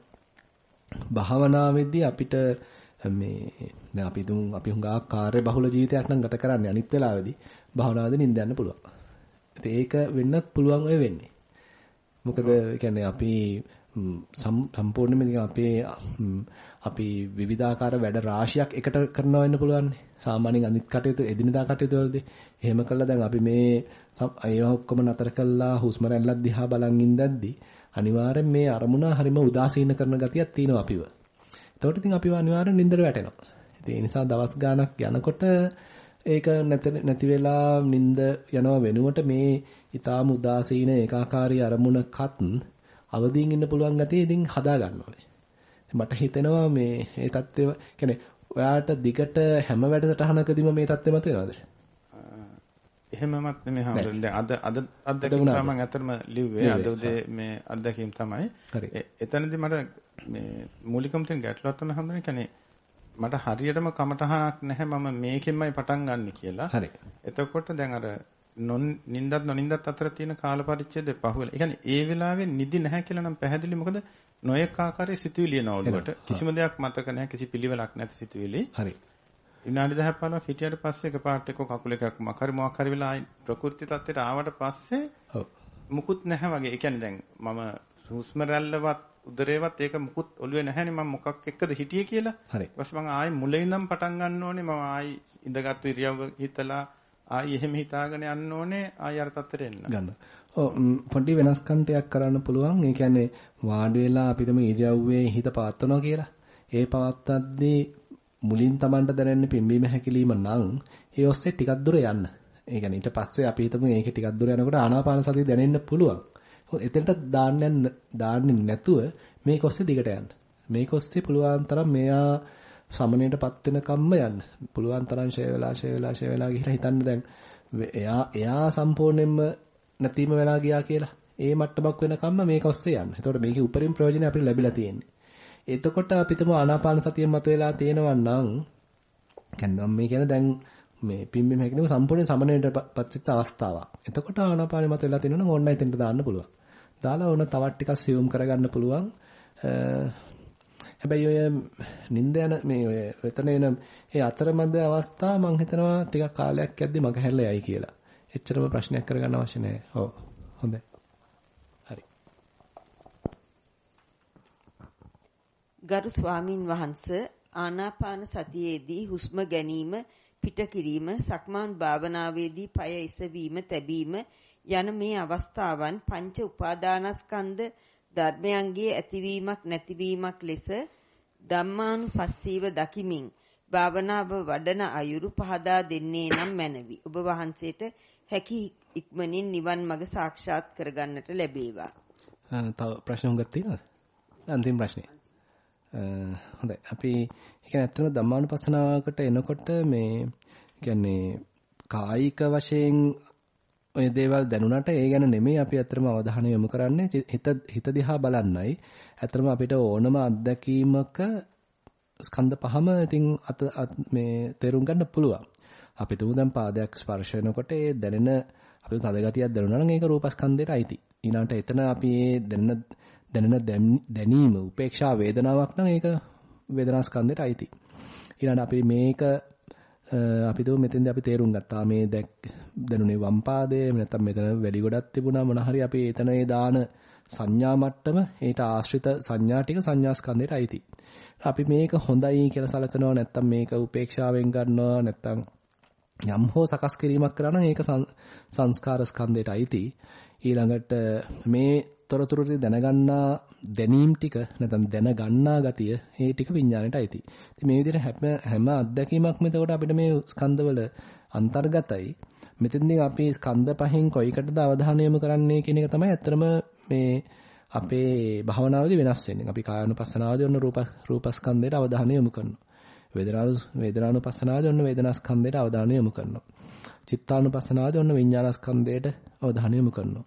භාවනාවේදී අපිට මේ දැන් අපි දුන් අපි හුඟා කාර්ය බහුල ජීවිතයක් නම් ගත කරන්නේ අනිත් වෙලාවේදී භාවනාවේදී නිින්ද යන්න පුළුවන්. ඒක වෙන්නත් පුළුවන් ඔය වෙන්නේ. මොකද කියන්නේ අපි සම්පූර්ණයෙන්ම ඉතින් අපේ අපි විවිධාකාර වැඩ රාශියක් එකට කරනවා වෙන්න පුළුවන්. සාමාන්‍යයෙන් අනිත් කටයුතු එදිනදා කටයුතු වලදී එහෙම කළා දැන් අපි මේ ඒවා ඔක්කොම නතර කළා හුස්ම රැල්ලක් දිහා බලන් ඉඳද්දි අනිවාර්යෙන් මේ අරමුණ හරිම උදාසීන කරන ගතියක් තියෙනවා අපිව. එතකොට ඉතින් අපිව අනිවාර්යෙන් නින්දට වැටෙනවා. ඉතින් ඒ නිසා දවස් ගාණක් යනකොට ඒක නැති වෙලා නින්ද යනවා වෙනුවට මේ ඊටාම උදාසීන ඒකාකාරී අරමුණකත් අවදීන් ඉන්න පුළුවන් ගතිය ඉතින් හදා ගන්න ඕනේ. මට හිතෙනවා මේ ඒ தත්ත්වය කියන්නේ ඔයාට දිගට හැම වැඩසටහනකදීම මේ தත්ත්වෙ මත වෙනවද? එහෙමමත් නෙමෙයි හම්බුනේ. අද අද අත්දැකීම් තමයි අතරම ලිව්වේ. අද උදේ මේ අත්දැකීම් තමයි. එතනදී මට මේ මූලිකම තියෙන ගැටලුවක් තමයි හම්බුනේ. කියන්නේ මට හරියටම කමටහනක් නැහැ මම මේකෙන්මයි පටන් ගන්න කියලා. හරි. එතකොට දැන් අර නොන් නින්දත් නොනින්දත් අතර තියෙන කාල පරිච්ඡේදය පහුවෙලා. ඒ කියන්නේ ඒ වෙලාවේ නිදි නැහැ කියලා නම් පැහැදිලි මොකද නොයෙක් ආකාරයේ සිතුවිලි එන ඔළුවට කිසිම දෙයක් මතක නැහැ කිසි පිළිවෙලක් නැති සිතුවිලි. හරි. විනාඩි 10 15ක් හිටියට පස්සේ එකපාරට එක්ක කකුල එකක් මකරි මොකක් හරි වෙලා ප්‍රകൃති තත්ත්වයට ආවට පස්සේ ඔව් මුකුත් නැහැ වගේ. ඒ කියන්නේ දැන් මම හුස්ම රැල්ලවත් උදරේවත් ඒක මුකුත් ඔළුවේ නැහැනේ මම මොකක් එක්කද හිටියේ කියලා. හරි. ඊට පස්සේ මම ආයි මුලින් ඉඳන් පටන් ගන්න ඕනේ. මම ආයි ඉඳගත්තු ඉරියව්ව හිතලා ආයි එහෙම හිතාගෙන යන්න ඕනේ ආයි අර තත්ත්වෙට එන්න. ගන්න. ඔව් පොඩි වෙනස්කම් ටිකක් කරන්න පුළුවන්. ඒ කියන්නේ වාඩි වෙලා අපිටම ඉරියව්වේ හිත පවත්වනවා කියලා. ඒ පවත්තද්දී මුලින් Tamanට දැනෙන්නේ පිම්බීම හැකිලිම නම් ඒ ඔස්සේ ටිකක් දුර යන්න. ඒ කියන්නේ ඊට පස්සේ අපි හිතමු මේක ටිකක් දුර යනකොට ආනාපාන සතිය දැනෙන්න පුළුවන්. එතනට දාන්න දාන්නේ නැතුව මේක ඔස්සේ දිගට යන්න. මේක ඔස්සේ පුළුවන් තරම් මෙයා සමනයටපත් වෙන කම්ම යන්න. පුළුවන් තරම් ෂේ වෙලා ෂේ වෙලා ෂේ වෙලා ගිහලා හිතන්න දැන් එයා එයා සම්පූර්ණයෙන්ම නැතිම වෙලා ගියා කියලා. ඒ මට්ටමක් වෙනකම්ම මේක ඔස්සේ යන්න. එතකොට මේකේ උපරිම ප්‍රයෝජනය අපිට ලැබිලා තියෙන්නේ. එතකොට අපිටම ආනාපාන සතිය මතුවලා තියෙනවා නම් කියන්නේ මේ කියන්නේ දැන් මේ පිම්බීම හැකිනව සම්පූර්ණ සමනයටපත් වෙච්ච අවස්ථාවක්. එතකොට ආනාපානෙ මතුවලා තියෙනවා නම් ඕන්න එතෙන්ට දාන්න පුළුවන්. දාලා ඕන තවත් ටිකක් සියුම් කරගන්න පුළුවන්. හැබැයි ඔය නිින්ද යන මේ ඔය එතන එන ඒ අතරමැද අවස්ථාව මම හිතනවා ටිකක් කාලයක් යද්දි මග හැරලා යයි කියලා. එච්චරම ප්‍රශ්නයක් කරගන්න අවශ්‍ය නැහැ. ඔව්. හොඳයි. ගරු ස්වාමින් වහන්සේ ආනාපාන සතියේදී හුස්ම ගැනීම පිට කිරීම සක්මාන් භාවනාවේදී পায় එසවීම තැබීම යන මේ අවස්ථාවන් පංච උපාදානස්කන්ධ ධර්මයන්ගේ ඇතිවීමක් නැතිවීමක් ලෙස ධම්මානුපස්සීව දකිමින් භාවනාව වඩන අයුරු පහදා දෙන්නේ නම් මැනවි. ඔබ වහන්සේට හැකි ඉක්මනින් නිවන් මඟ සාක්ෂාත් කරගන්නට ලැබේවා. තව ප්‍රශ්න හුඟක් තියෙනවද? අන්තිම ප්‍රශ්නේ. හොඳයි. අපි කියන්නේ ඇත්තම ධම්මානුපස්සනාවකට එනකොට මේ කියන්නේ කායික වශයෙන් ඔය දේවල් දැනුණාට ඒ ගැන නෙමෙයි අපි අත්‍තරම අවධානය යොමු කරන්නේ හිත හිත දිහා බලන්නයි. අත්‍තරම අපිට ඕනම අත්දැකීමක ස්කන්ධ පහම ඉතින් අත මේ තේරුම් ගන්න පුළුවන්. අපි තුමු දැන් පාදයක් ස්පර්ශ වෙනකොට ඒ දැනෙන අපි තද ගතියක් දැනුණා නම් ඒක රූපස්කන්ධයට අයිති. ඊළඟට එතන අපි ඒ දැනෙන දැනෙන දැනීම උපේක්ෂා වේදනාවක් නම් ඒක වේදනාස්කන්ධයට අයිති. ඊළඟට අපි මේක අපි තුමු මෙතෙන්දී අපි තේරුම් ගත්තා මේ දැක් දැනුනේ වම් පාදයේ නැත්නම් මෙතන වැඩි ගොඩක් තිබුණා මොන හරි අපි එතන ඒ දාන සංඥා මට්ටම ඊට ආශ්‍රිත සංඥා ටික සංඥා ස්කන්ධයට අයිති. අපි මේක හොඳයි කියලා සලකනවා නැත්නම් මේක උපේක්ෂාවෙන් ගන්නවා නැත්නම් යම් හෝ සකස් කිරීමක් කරා නම් ඒක සංස්කාර ස්කන්ධයට අයිති. ඊළඟට මේ තොරතුරු දැනගන්නා දැනීම් ටික නැත්නම් දැනගන්නා ගතිය ඒ ටික විඥාණයට අයිති. ඉතින් මේ විදිහට හැම හැම අත්දැකීමක්ම එතකොට අපිට මේ ස්කන්ධවල අන්තර්ගතයි. මෙතෙන්දී අපි ස්කන්ධ පහෙන් කොයිකටද අවධානය යොමු කරන්නේ කියන එක තමයි ඇත්තම මේ අපේ භාවනාවේදී වෙනස් වෙන්නේ. අපි කායानुපස්සනාවේදී ඔන්න රූප රූපස්කන්ධයට අවධානය යොමු කරනවා. වේදනානු වේදනානුපස්සනාවේදී ඔන්න වේදනාස්කන්ධයට අවධානය යොමු කරනවා. චිත්තානුපස්සනාවේදී ඔන්න විඤ්ඤාණස්කන්ධයට අවධානය යොමු කරනවා.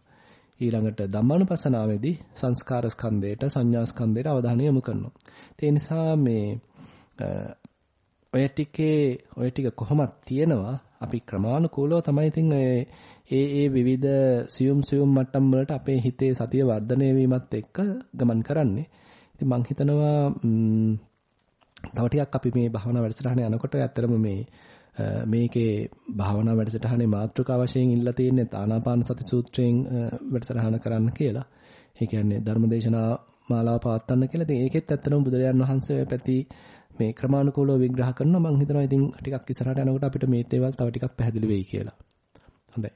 ඊළඟට ධම්මානුපස්සනාවේදී සංස්කාර ස්කන්ධයට සංඥා ස්කන්ධයට අවධානය යොමු කරනවා. ඒ නිසා මේ ඔය ටිකේ ඔය ටික කොහොමද තියෙනවා අපි ක්‍රමානුකූලව තමයි ඉතින් ඒ ඒ විවිධ සියුම් සියුම් මට්ටම් වලට අපේ හිතේ සතිය වර්ධනය වීමත් එක්ක ගමන් කරන්නේ. ඉතින් මම හිතනවා තව ටිකක් අපි මේ භාවනා වැඩසටහන යනකොට ඇත්තටම මේ මේකේ භාවනා වැඩසටහනේ මාතෘකාව වශයෙන් ඉල්ලා තියෙන්නේ ආනාපාන සති සූත්‍රයෙන් වැඩසටහන කරන්න කියලා. ඒ කියන්නේ ධර්මදේශනා මාලාව පවත්වන්න කියලා. ඉතින් ඒකෙත් ඇත්තටම බුදුරජාන් වහන්සේ පැති මේ ක්‍රමානුකූලව විග්‍රහ කරනවා මම හිතනවා ඉතින් ටිකක් ඉස්සරහට යනකොට අපිට මේ දේවල් තව ටිකක් පැහැදිලි වෙයි කියලා. හොඳයි.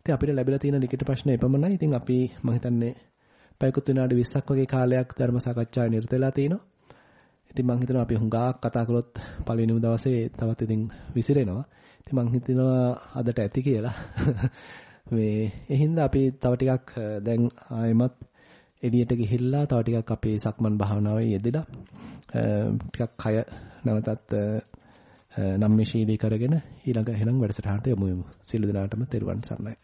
ඉතින් අපිට ලැබිලා තියෙන ලිඛිත ප්‍රශ්න එපමණයි. ඉතින් අපි මම හිතන්නේ පැයකුත් විනාඩි 20ක් වගේ කාලයක් ධර්ම සාකච්ඡාවේ නිරත වෙලා තිනවා. ඉතින් මම හිතනවා අපි හුඟක් කතා කළොත් පළවෙනිම දවසේ තවත් ඉතින් විසිරෙනවා. ඉතින් මම හිතනවා අදට ඇති කියලා. [LAUGHS] මේ ඒ හින්දා අපි තව ටිකක් දැන් ආයෙමත් එළියට ගිහිල්ලා තව ටිකක් අපේ සක්මන් භාවනාවේ යෙදෙලා ටිකක් කය නැවතත් නම්මශීලී කරගෙන ඊළඟ එහෙනම් වැඩසටහනට යමු යමු. සියලු දෙනාටම තෙරුවන් සරණයි.